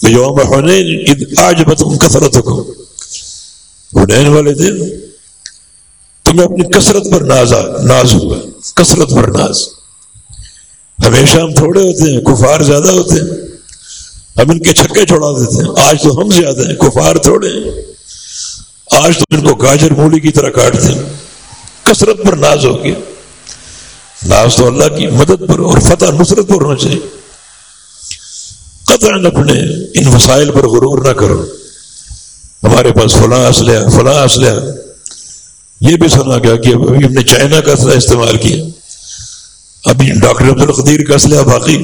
یوم حنین آج بتم کثرت کو حنین والے دن تمہیں اپنی کثرت پر ناز ناز ہوا کثرت پر ناز۔ ہمیشہ ہم تھوڑے ہوتے ہیں، کفار زیادہ ہوتے ہیں۔ ہم ان کے چھکے چھوڑا دیتے ہیں۔ آج تو ہم زیادہ ہیں، کفار تھوڑے ہیں۔ آج تو ان کو گاجر مولی کی طرح کاٹتے ہیں۔ کثرت پر ناز ہو گیا۔ ناز تو اللہ کی مدد پر اور فتح نصرت پر ہونا چاہیے۔ قطع اپنے ان وسائل پر غرور نہ کرو۔ ہمارے پاس فلاں اسلحہ فلاں اسلحہ یہ بھی سنا گیا کہ ابھی ہم نے چائنا کا اسلحہ استعمال کیا۔ ابھی ڈاکٹر عبد القدیر کا اسلحہ باقی۔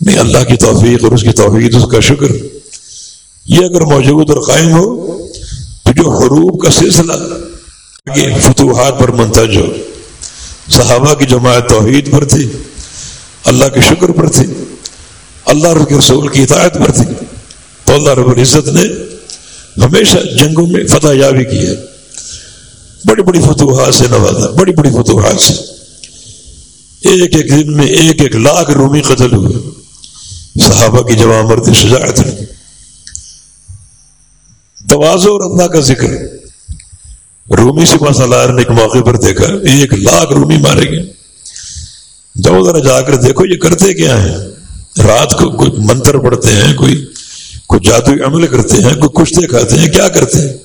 نہیں اللہ کی توفیق اور اس کی توفیق اس کا شکر۔ یہ اگر موجود اور قائم ہو، تو جو حروب کا سلسلہ فتوحات پر منتج ہو۔ صحابہ کی جماعت توحید پر تھی، اللہ کے شکر پر تھی۔ اللہ کے رسول کی اطاعت پر تھی۔ تو اللہ رب العزت نے ہمیشہ جنگوں میں فتح یابی کی ہے۔ بڑی بڑی فتوحات سے نوازا، بڑی بڑی فتوحات سے۔ ایک ایک دن میں ایک ایک لاکھ رومی قتل ہوئے۔ صحابہ کی جمع مرد شجاعت توازو اور اللہ کا ذکر۔ رومی سے مسالار نے ایک موقع پر دیکھا، ایک لاکھ رومی مارے گئے۔ جاؤ ذرا جا کر دیکھو یہ کرتے کیا ہیں۔ رات کو کوئی منتر پڑھتے ہیں، کوئی کوئی جادوئی عمل کرتے ہیں، کوئی کشتے کھاتے ہیں، کیا کرتے ہیں؟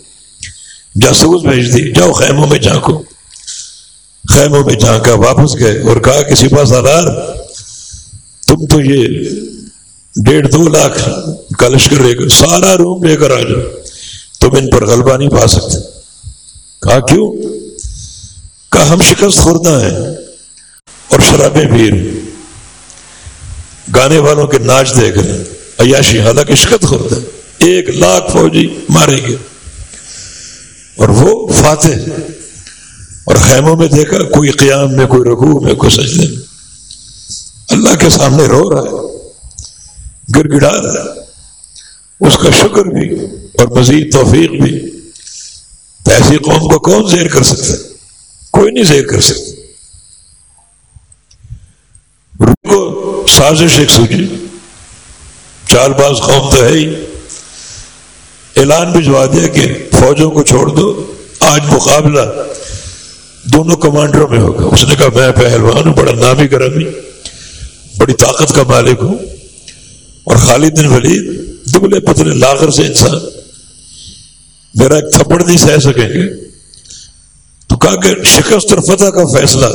جاسوس بھیج دی، جاؤ خیموں میں جھانکو۔ خیموں میں جھانکا، واپس گئے اور کہا، کسی پاس آدار تم تو یہ ڈیڑھ دو لاکھ کا لشکر لے کر سارا روم لے کر آ جاؤ، تم ان پر غلبہ نہیں پا سکتے۔ کہا، کیوں؟ کہا، ہم شکست خوردہ ہیں اور شرابیں پیر گانے والوں کے ناچ دیکھ رہے ہیں عیاشی حالانکہ شکت ہوتا ہے۔ ایک لاکھ فوجی مارے گئے اور وہ فاتح اور خیموں میں دیکھا کوئی قیام میں، کوئی رگو میں، کوئی سجدے میں۔ اللہ کے سامنے رو رہا ہے۔ گر گڑا رہا ہے۔ اس کا شکر بھی اور مزید توفیق بھی۔ ایسی قوم کو کون زیر کر سکتا کوئی نہیں زیر کر سکتا کو سازش ایک سوچی چار باز قوم تو ہے ہی۔ اعلان بھجوا دیا کہ فوجوں کو چھوڑ دو۔ آج مقابلہ دونوں کمانڈروں میں ہوگا۔ اس نے کہا، میں پہلوان ہوں، بڑا نامی گرامی۔ بڑی طاقت کا مالک ہوں۔ اور خالد بن ولید، دبلے پتلے لاغر سے انسان۔ میرا ایک تھپڑ نہیں سہ سکیں گے۔ تو کہا کہ شکست اور فتح کا فیصلہ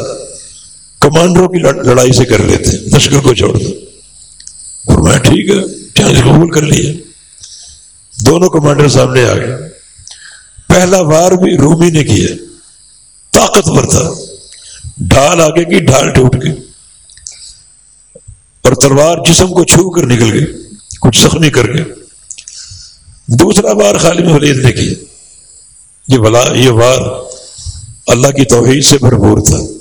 کمانڈروں کی لڑائی سے کر لیتے لشکر کو چھوڑ دو۔ اور میں ٹھیک ہے چانس قبول کر لیا دونوں کمانڈر سامنے آ گئے۔ پہلا وار بھی رومی نے کیا۔ طاقتور تھا۔ ڈھال آگے کی، ڈھال ٹوٹ گئی۔ اور تلوار جسم کو چھو کر نکل گئی۔ کچھ زخمی کر کے دوسرا بار خالد ولید نے کیا۔ یہ بلا یہ وار اللہ کی توحید سے بھرپور تھا۔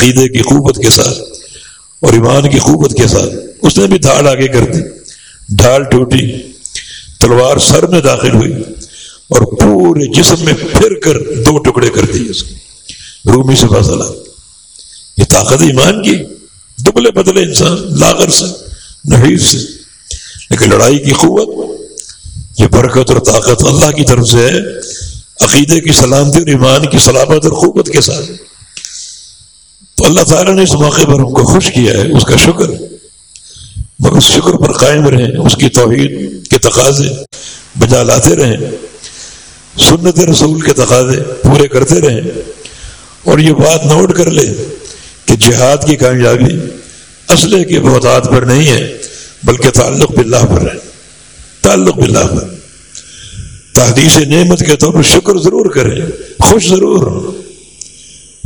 عقیدے کی قوت کے ساتھ اور ایمان کی قوت کے ساتھ اس نے بھی ڈھال آگے کر دی۔ ڈھال ٹوٹی۔ تلوار سر میں داخل ہوئی اور پورے جسم میں پھر کر دو ٹکڑے کر دیے اس کے رومی سے فاصلہ۔ یہ طاقت ایمان کی۔ دبلے بدلے انسان، لاغر سے، نحیف سے۔ لیکن لڑائی کی قوت، یہ برکت اور طاقت اللہ کی طرف سے ہے۔ عقیدے کی سلامتی اور ایمان کی سلامت اور قوت کے ساتھ۔ تو اللہ تعالیٰ نے اس موقع پر ہم کو خوش کیا ہے، اس کا شکر۔ مگر اس شکر پر قائم رہیں، اس کی توحید کے تقاضے بجا لاتے رہیں، سنت رسول کے تقاضے پورے کرتے رہیں۔ اور یہ بات نوٹ کر لیں کہ جہاد کی کامیابی اسلحے کے بہتات پر نہیں ہے، بلکہ تعلق باللہ پر ہے۔ تعلق باللہ پر۔ تحدیث نعمت کے طور پر شکر ضرور کریں، خوش ضرور،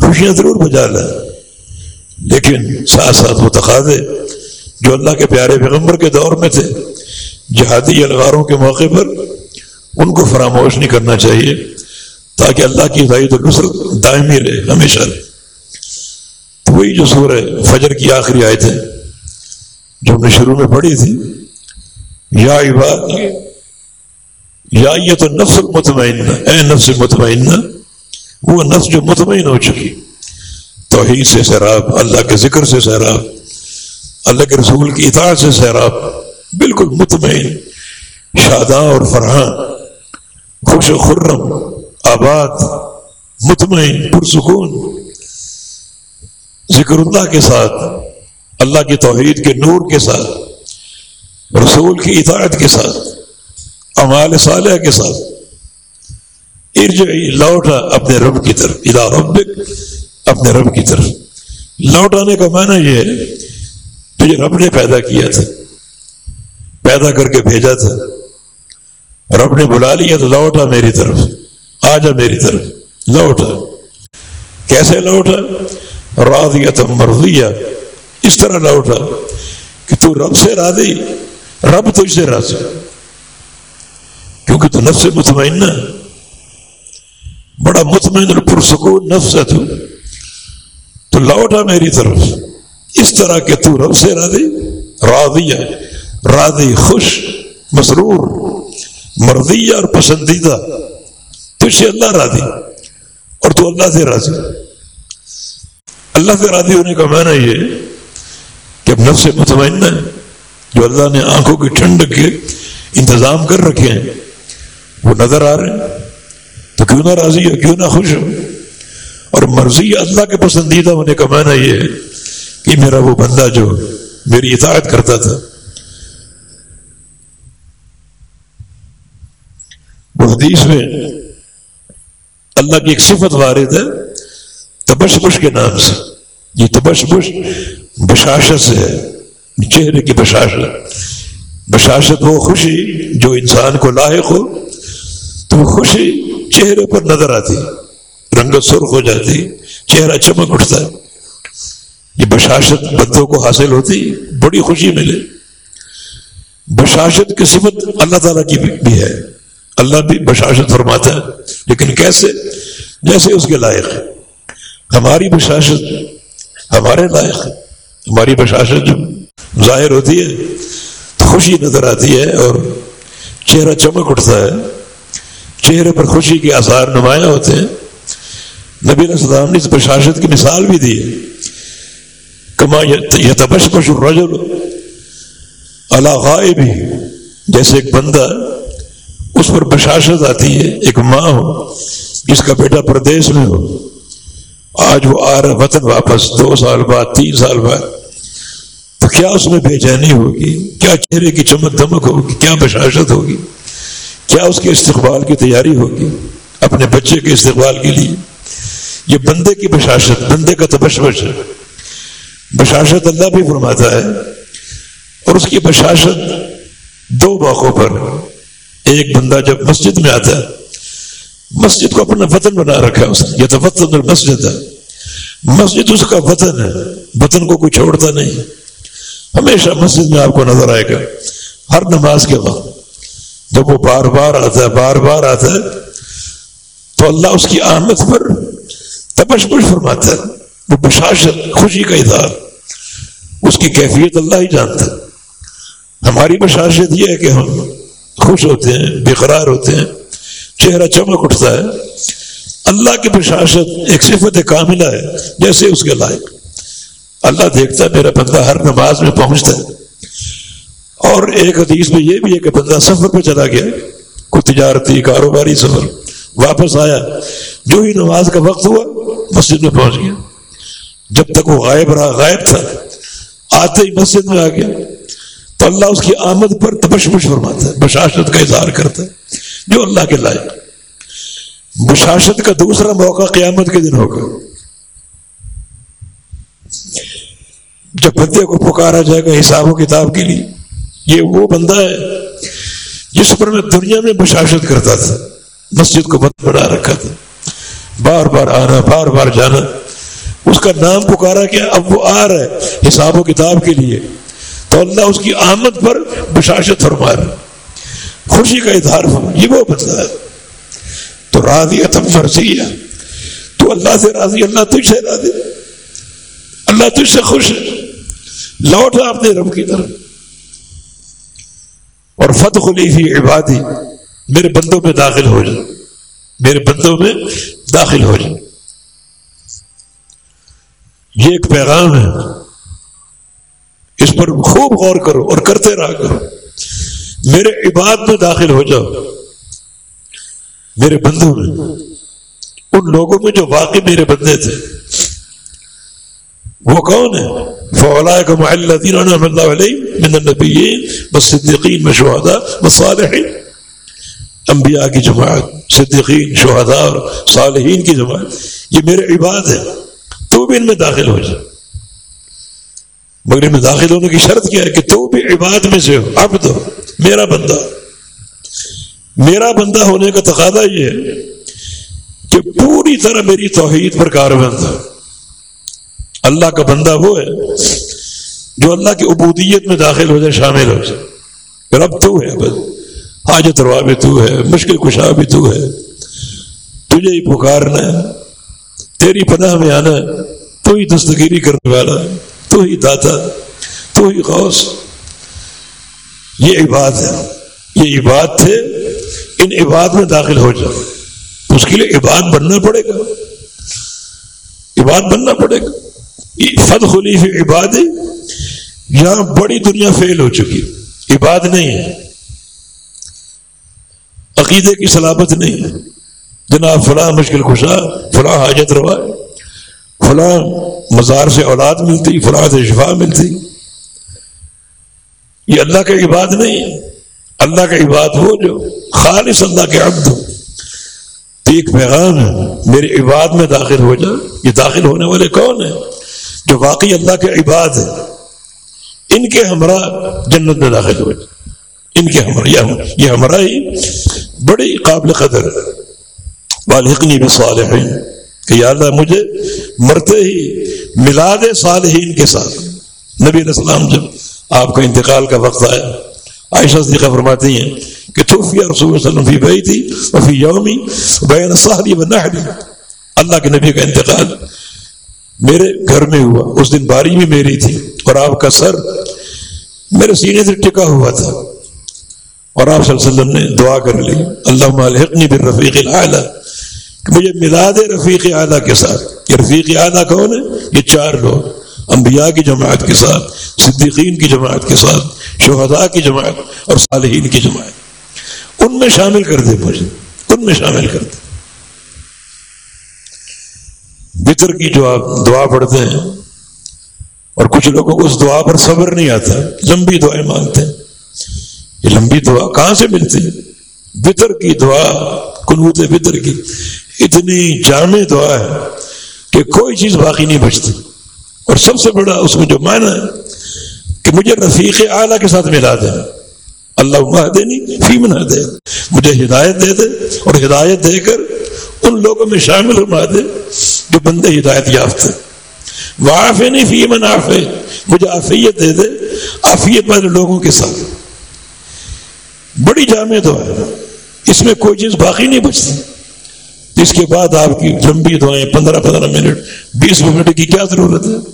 خوشیاں ضرور بجا لیں۔ لیکن ساتھ ساتھ وہ تقاضے جو اللہ کے پیارے پیغمبر کے دور میں تھے، جہادی الغاروں کے موقع پر ان کو فراموش نہیں کرنا چاہیے، تاکہ اللہ کی و نسل دائمی رہے، ہمیشہ رہے۔ تو وہی جو سورہ فجر کی آخری آئے تھے جو ہم نے شروع میں پڑھی تھی۔ یا عباد، یا یہ تو نفس المطمئنہ، اے نفس مطمئنہ، وہ نفس جو مطمئن ہو چکی توحید سے سیراب، اللہ کے ذکر سے سیراب، اللہ کے رسول کی اطاعت سے سیراب، بالکل مطمئن، شاداں اور فرحاں، خوش و خرم، آباد، مطمئن، پرسکون۔ ذکر اللہ کے ساتھ، اللہ کی توحید کے نور کے ساتھ، رسول کی اطاعت کے ساتھ امال صالح کے ساتھ۔ ارجعی، لوٹا اپنے رب کی طرف ادا رب اپنے رب کی طرف۔ لوٹانے کا معنی یہ ہے، تجھے رب نے پیدا کیا تھا، پیدا کر کے بھیجا تھا۔ رب نے بلا لیا تو لوٹا میری طرف، آ جا میری طرف۔ لوٹا کیسے لوٹا راضیا تم مرضیا اس طرح لوٹا کہ تو رب سے راضی، رب تجھ سے راضی۔ کیونکہ تو نفس سے مطمئن بڑا مطمئن اور پرسکون نفس ہے تو۔ تو لوٹا میری طرف۔ اس طرح کہ تو رب سے راضی راضی ہے۔ راضی، خوش، مسرور مرضیہ اور پسندیدہ۔ تجھ سے اللہ راضی اور تو اللہ سے راضی۔ اللہ سے راضی ہونے کا معنی یہ کہ اب نفس مطمئن ہے، جو اللہ نے آنکھوں کی ٹھنڈ کے انتظام کر رکھے ہیں، وہ نظر آ رہے ہیں۔ تو کیوں نہ راضی ہو کیوں نہ خوش ہو؟ اور مرضی اللہ کے پسندیدہ ہونے کا معنی یہ ہے کہ میرا وہ بندہ جو میری اطاعت کرتا تھا، وہ حدیث میں اللہ کی ایک صفت وارد ہے تبش بش کے نام سے۔ یہ تبش بش بشاشت سے ہے، چہرے کی بشاشت۔ بشاشت وہ خوشی جو انسان کو لاحق ہو، تو خوشی چہرے پر نظر آتی۔ رنگت سرخ ہو جاتی، چہرہ چمک اٹھتا۔ ہے یہ بشاشت بندوں کو حاصل ہوتی، بڑی خوشی ملے۔ بشاشت کی صفت اللہ تعالیٰ کی بھی ہے۔ اللہ بھی بشاشت فرماتا ہے۔ لیکن کیسے؟ جیسے اس کے لائق۔ ہماری بشاشت ہمارے لائق۔ ہماری بشاشت جو ظاہر ہوتی ہے، تو خوشی نظر آتی ہے اور چہرہ چمک اٹھتا ہے۔ چہرے پر خوشی کے آثار نمایاں ہوتے ہیں۔ نبی علیہ السلام نے اس بشاشت کی مثال بھی دی۔ ہے کما یہ تبش بش رجل اللہ بھی جیسے ایک بندہ اس پر بشاشت آتی ہے، ایک ماں ہو، جس کا بیٹا پردیش میں ہو۔ آج وہ آ رہا وطن واپس، دو سال بعد، تین سال بعد۔ تو کیا اس میں بے چینی ہوگی؟ کیا چہرے کی چمک دمک ہوگی؟ کیا بشاشت ہوگی؟ کیا اس کے استقبال کی تیاری ہوگی؟ اپنے بچے کے استقبال کے لیے۔ یہ بندے کی بشاشت، بندے کا تبشبش ہے۔ بشاشت اللہ بھی فرماتا ہے اور اس کی بشاشت دو موقعوں پر۔ ایک بندہ جب مسجد میں آتا ہے، مسجد کو اپنا وطن بنا رکھا ہے اس نے، یہ تو وطن مسجد ہے۔ مسجد اس کا وطن ہے، وطن کو کوئی چھوڑتا نہیں۔ ہمیشہ مسجد میں آپ کو نظر آئے گا، ہر نماز کے وقت۔ جب وہ بار بار آتا ہے، بار بار آتا ہے، تو اللہ اس کی آمد پر تپش فرماتا ہے۔ وہ بشاشت خوشی کا اظہار۔ اس کی کیفیت اللہ ہی جانتا ہے۔ ہماری بشاشت یہ ہے کہ ہم خوش ہوتے ہیں بےقرار ہوتے ہیں۔ چہرہ چمک اٹھتا ہے۔ اللہ کی پرشاشت ایک صفت کاملہ ہے، جیسے اس کے لائق۔ اللہ دیکھتا ہے، میرا بندہ ہر نماز میں پہنچتا ہے۔ اور ایک حدیث میں یہ بھی ہے کہ بندہ سفر پہ چلا گیا۔ کوئی تجارتی کاروباری سفر واپس آیا۔ جو ہی نماز کا وقت ہوا مسجد میں پہنچ گیا۔ جب تک وہ غائب رہا، غائب تھا۔ آتے ہی مسجد میں آ گیا۔ تو اللہ اس کی آمد پر تبشمش فرماتا ہے۔ بشاشت کا اظہار کرتا ہے۔ جو اللہ کے لائق۔ بشاشت کا دوسرا موقع قیامت کے دن ہوگا۔ جب بندے کو پکارا جائے گا حساب و کتاب کے لیے، یہ وہ بندہ ہے جس پر میں دنیا میں بشاشت کرتا تھا، مسجد کو بند بنا رکھا تھا۔ بار بار آنا، بار بار جانا۔ اس کا نام پکارا کیا اب وہ آ رہا ہے حساب و کتاب کے لیے۔ تو اللہ اس کی آمد پر بشاشت فرما رہا خوشی کا اظہار ہو یہ وہ بندہ ہے۔ تو راضی تم فرضی ہے۔ تو اللہ سے راضی، اللہ تجھ سے راضی۔ اللہ تجھ سے خوش ہے۔ لوٹ اپنے رب کی طرف۔ اور فت خلیفی عبادی، میرے بندوں میں داخل ہو جائے میرے بندوں میں داخل ہو جائے یہ ایک پیغام ہے۔ اس پر خوب غور کرو اور کرتے رہا کرو۔ میرے عباد میں داخل ہو جاؤ۔ میرے بندوں میں۔ ان لوگوں میں جو واقعی میرے بندے تھے۔ وہ کون ہے فولا کا محلہ اللہ علیہ من النبیین بس صدیقین میں شہادا صالحین انبیاء کی جماعت۔ صدیقین شہدا اور صالحین کی جماعت یہ میرے عباد ہے تو بھی ان میں داخل ہو جائے مگر ان میں داخل ہونے کی شرط کیا ہے کہ تو بھی عباد میں سے ہو اب تو میرا بندہ۔ میرا بندہ ہونے کا تقاضا یہ ہے کہ پوری طرح میری توحید پر کاربند ہو۔ اللہ کا بندہ وہ ہے جو اللہ کی عبودیت میں داخل ہو جائے، شامل ہو جائے۔ رب تو ہے بس۔ حاجت روا بھی تو ہے، مشکل کشا بھی تو ہے۔ تجھے ہی پکارنا ہے، تیری پناہ میں آنا تو ہی دستگیری کرنے والا تو ہی داتا تو ہی غوث۔ یہ عباد ہے، یہ عباد تھے۔ ان عباد میں داخل ہو جاؤ۔ اس کے لیے عباد بننا پڑے گا۔ عباد بننا پڑے گا۔ فد خلیف عباد یہاں بڑی دنیا فیل ہو چکی۔ عباد نہیں ہے۔ عقیدے کی سلامت نہیں۔ جناب، فلاں مشکل خوشا فلاں حاجت روا۔ فلاں مزار سے اولاد ملتی، فلاں سے شفا ملتی۔ یہ اللہ کا عباد نہیں۔ ہے اللہ کا عباد ہو جو خالص اللہ کے عبد ہو۔ ایک پیغام ہے، میرے عباد میں داخل ہو جا۔ یہ داخل ہونے والے کون ہیں؟ جو واقعی اللہ کے عباد ہیں۔ ان کے ہمراہ جنت میں داخل ہو جائے ان کے ہمراہ، یہ ہمراہ ہی بڑی قابل قدر ہے۔ بالحقنی جی بھی صالحین کہ یا اللہ مجھے مرتے ہی ملاد صالحین کے ساتھ۔ نبی علیہ السلام جب آپ کا انتقال کا وقت آیا، عائشہ صدیقہ فرماتی ہیں کہ رسول اللہ علیہ وسلم فی بیتی وفی یومی بین صحری و نحری اللہ کے نبی کا انتقال میرے گھر میں ہوا۔ اس دن باری بھی میری تھی اور آپ کا سر میرے سینے سے ٹکا ہوا تھا۔ اور آپ صلی اللہ علیہ وسلم نے دعا کر لی اللہ الحقنی بالرفیق الاعلی، کہ مجھے ملاد رفیق اعلیٰ کے ساتھ، یہ رفیق اعلیٰ کون ہے؟ یہ چار لوگ، انبیاء کی جماعت کے ساتھ، صدیقین کی جماعت کے ساتھ، شہداء کی جماعت اور صالحین کی جماعت۔ ان میں شامل کر دے مجھے، ان میں شامل کر دے۔ بطر کی جو آپ دعا پڑھتے ہیں، اور کچھ لوگوں کو اس دعا پر صبر نہیں آتا، لمبی دعائیں مانگتے ہیں۔ یہ لمبی دعا کہاں سے ملتی بطر کی دعا کنوت بطر کی۔ اتنی جامع دعا ہے کہ کوئی چیز باقی نہیں بچتی۔ اور سب سے بڑا اس میں جو معنی ہے کہ مجھے رفیق اعلیٰ کے ساتھ ملا دیں اللہ دے نہیں، فی منا دے۔ مجھے ہدایت دے دے۔ اور ہدایت دے کر ان لوگوں میں شامل ہوا دے جو بندے ہدایت یافت واف نہیں فی من آف مجھے آفیت دے دے آفیت والے لوگوں کے ساتھ۔ بڑی جامع تو ہے۔ اس میں کوئی چیز باقی نہیں بچتی۔ اس کے بعد آپ کی لمبی دعائیں پندرہ پندرہ منٹ، بیس منٹ کی کیا ضرورت ہے؟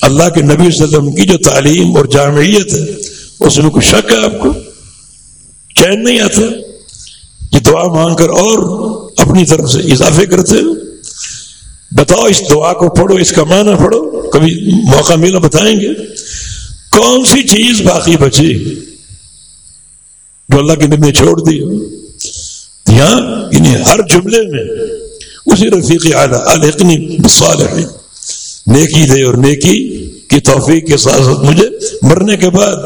اللہ کے نبی صلی اللہ علیہ وسلم کی جو تعلیم اور جامعیت ہے، اس میں کچھ شک ہے آپ کو؟ چین نہیں آتا؟ یہ دعا مانگ کر اور اپنی طرف سے اضافے کرتے ہو؟ بتاؤ، اس دعا کو پڑھو، اس کا معنی پڑھو۔ کبھی موقع ملا بتائیں گے؟ کون سی چیز باقی بچی؟ جو اللہ کے نبی نے چھوڑ دی۔ یہاں یعنی ہر جملے میں اسی رفیق اعلیٰ الحقنی صالح نیکی دے اور نیکی کی توفیق کے ساتھ ساتھ مجھے مرنے کے بعد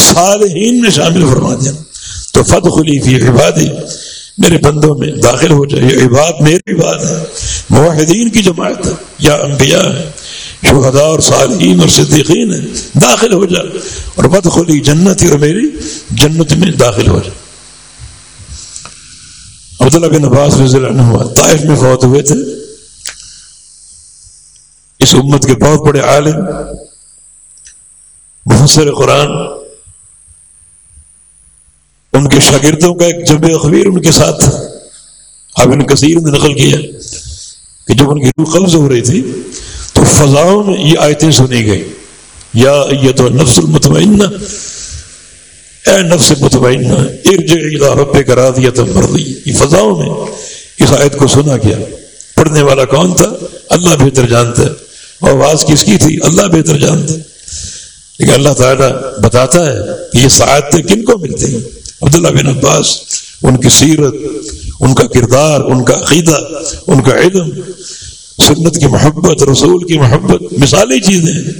صالحین میں شامل فرما دیا۔ تو فت خلی فی عبادی، میرے بندوں میں داخل ہو جائے۔ یہ عباد میری عباد ہے معاہدین کی جماعت ہے۔ یا انبیاء ہے شہداء اور صالحین اور صدیقین ہیں، داخل ہو جائے اور بد خلی جنت اور میری جنت میں داخل ہو جائے عبداللہ بن عباس رضی اللہ عنہ طائف میں فوت ہوئے تھے۔ اس امت کے بہت بڑے عالم محسر قرآن۔ ان کے شاگردوں کا ایک جب اخبیر ان کے ساتھ ابن کثیر نے نقل کیا کہ جب ان کی روح قبض ہو رہی تھی فضاؤں میں یہ آیتیں سنی گئی یا یہ تو نفس المطمئنہ۔ اے نفس مطمئنہ ارجع رب کرا دیا تم یہ فضاؤں میں اس آیت کو سنا کیا پڑھنے والا کون تھا؟ اللہ بہتر جانتا ہے۔ اور آواز کس کی تھی؟ اللہ بہتر جانتا ہے۔ لیکن اللہ تعالیٰ بتاتا ہے کہ یہ سعادتیں کن کو ملتی ہیں؟ عبداللہ بن عباس، ان کی سیرت، ان کا کردار، ان کا عقیدہ، ان کا علم۔ سنت کی محبت، رسول کی محبت، مثالی چیزیں۔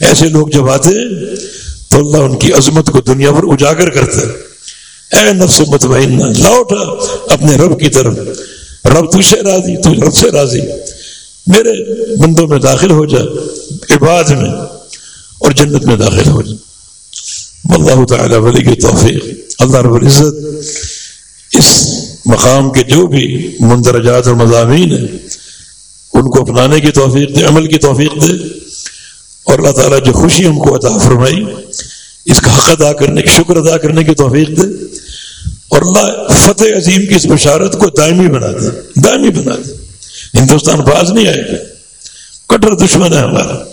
ایسے لوگ جب آتے ہیں، تو اللہ ان کی عظمت کو دنیا پر اجاگر کرتا ہے۔ اے نفس مطمئنہ لوٹا اپنے رب کی طرف۔ رب تجھ سے راضی، تو رب سے راضی۔ میرے بندوں میں داخل ہو جا، عباد میں، اور جنت میں داخل ہو جا۔ اللہ تعالیٰ ولی کی توفیق۔ اللہ رب العزت اس مقام کے جو بھی مندرجات اور مضامین ہیں ان کو اپنانے کی توفیق دے، عمل کی توفیق دے۔ اور اللہ تعالیٰ جو خوشی ہم کو عطا فرمائی، اس کا حق ادا کرنے کی شکر ادا کرنے کی توفیق دے۔ اور اللہ فتح عظیم کی اس بشارت کو دائمی بنا دے، دائمی بنا دے۔ ہندوستان باز نہیں آئے گا۔ کٹر دشمن ہے ہمارا۔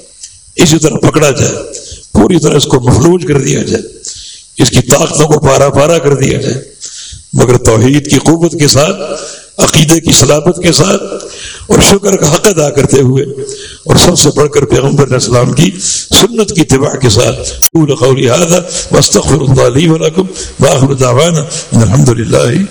اسی طرح پکڑا جائے، پوری طرح اس کو مفلوج کر دیا جائے۔ اس کی طاقتوں کو پارا پارا کر دیا جائے۔ مگر توحید کی قوت کے ساتھ، عقیدے کی سلامت کے ساتھ اور شکر کا حق ادا کرتے ہوئے اور سب سے بڑھ کر پیغمبر علیہ السلام کی سنت کی اتباع کے ساتھ قول قولی هذا واستغفر الله لي ولكم واخر دعوانا الحمد لله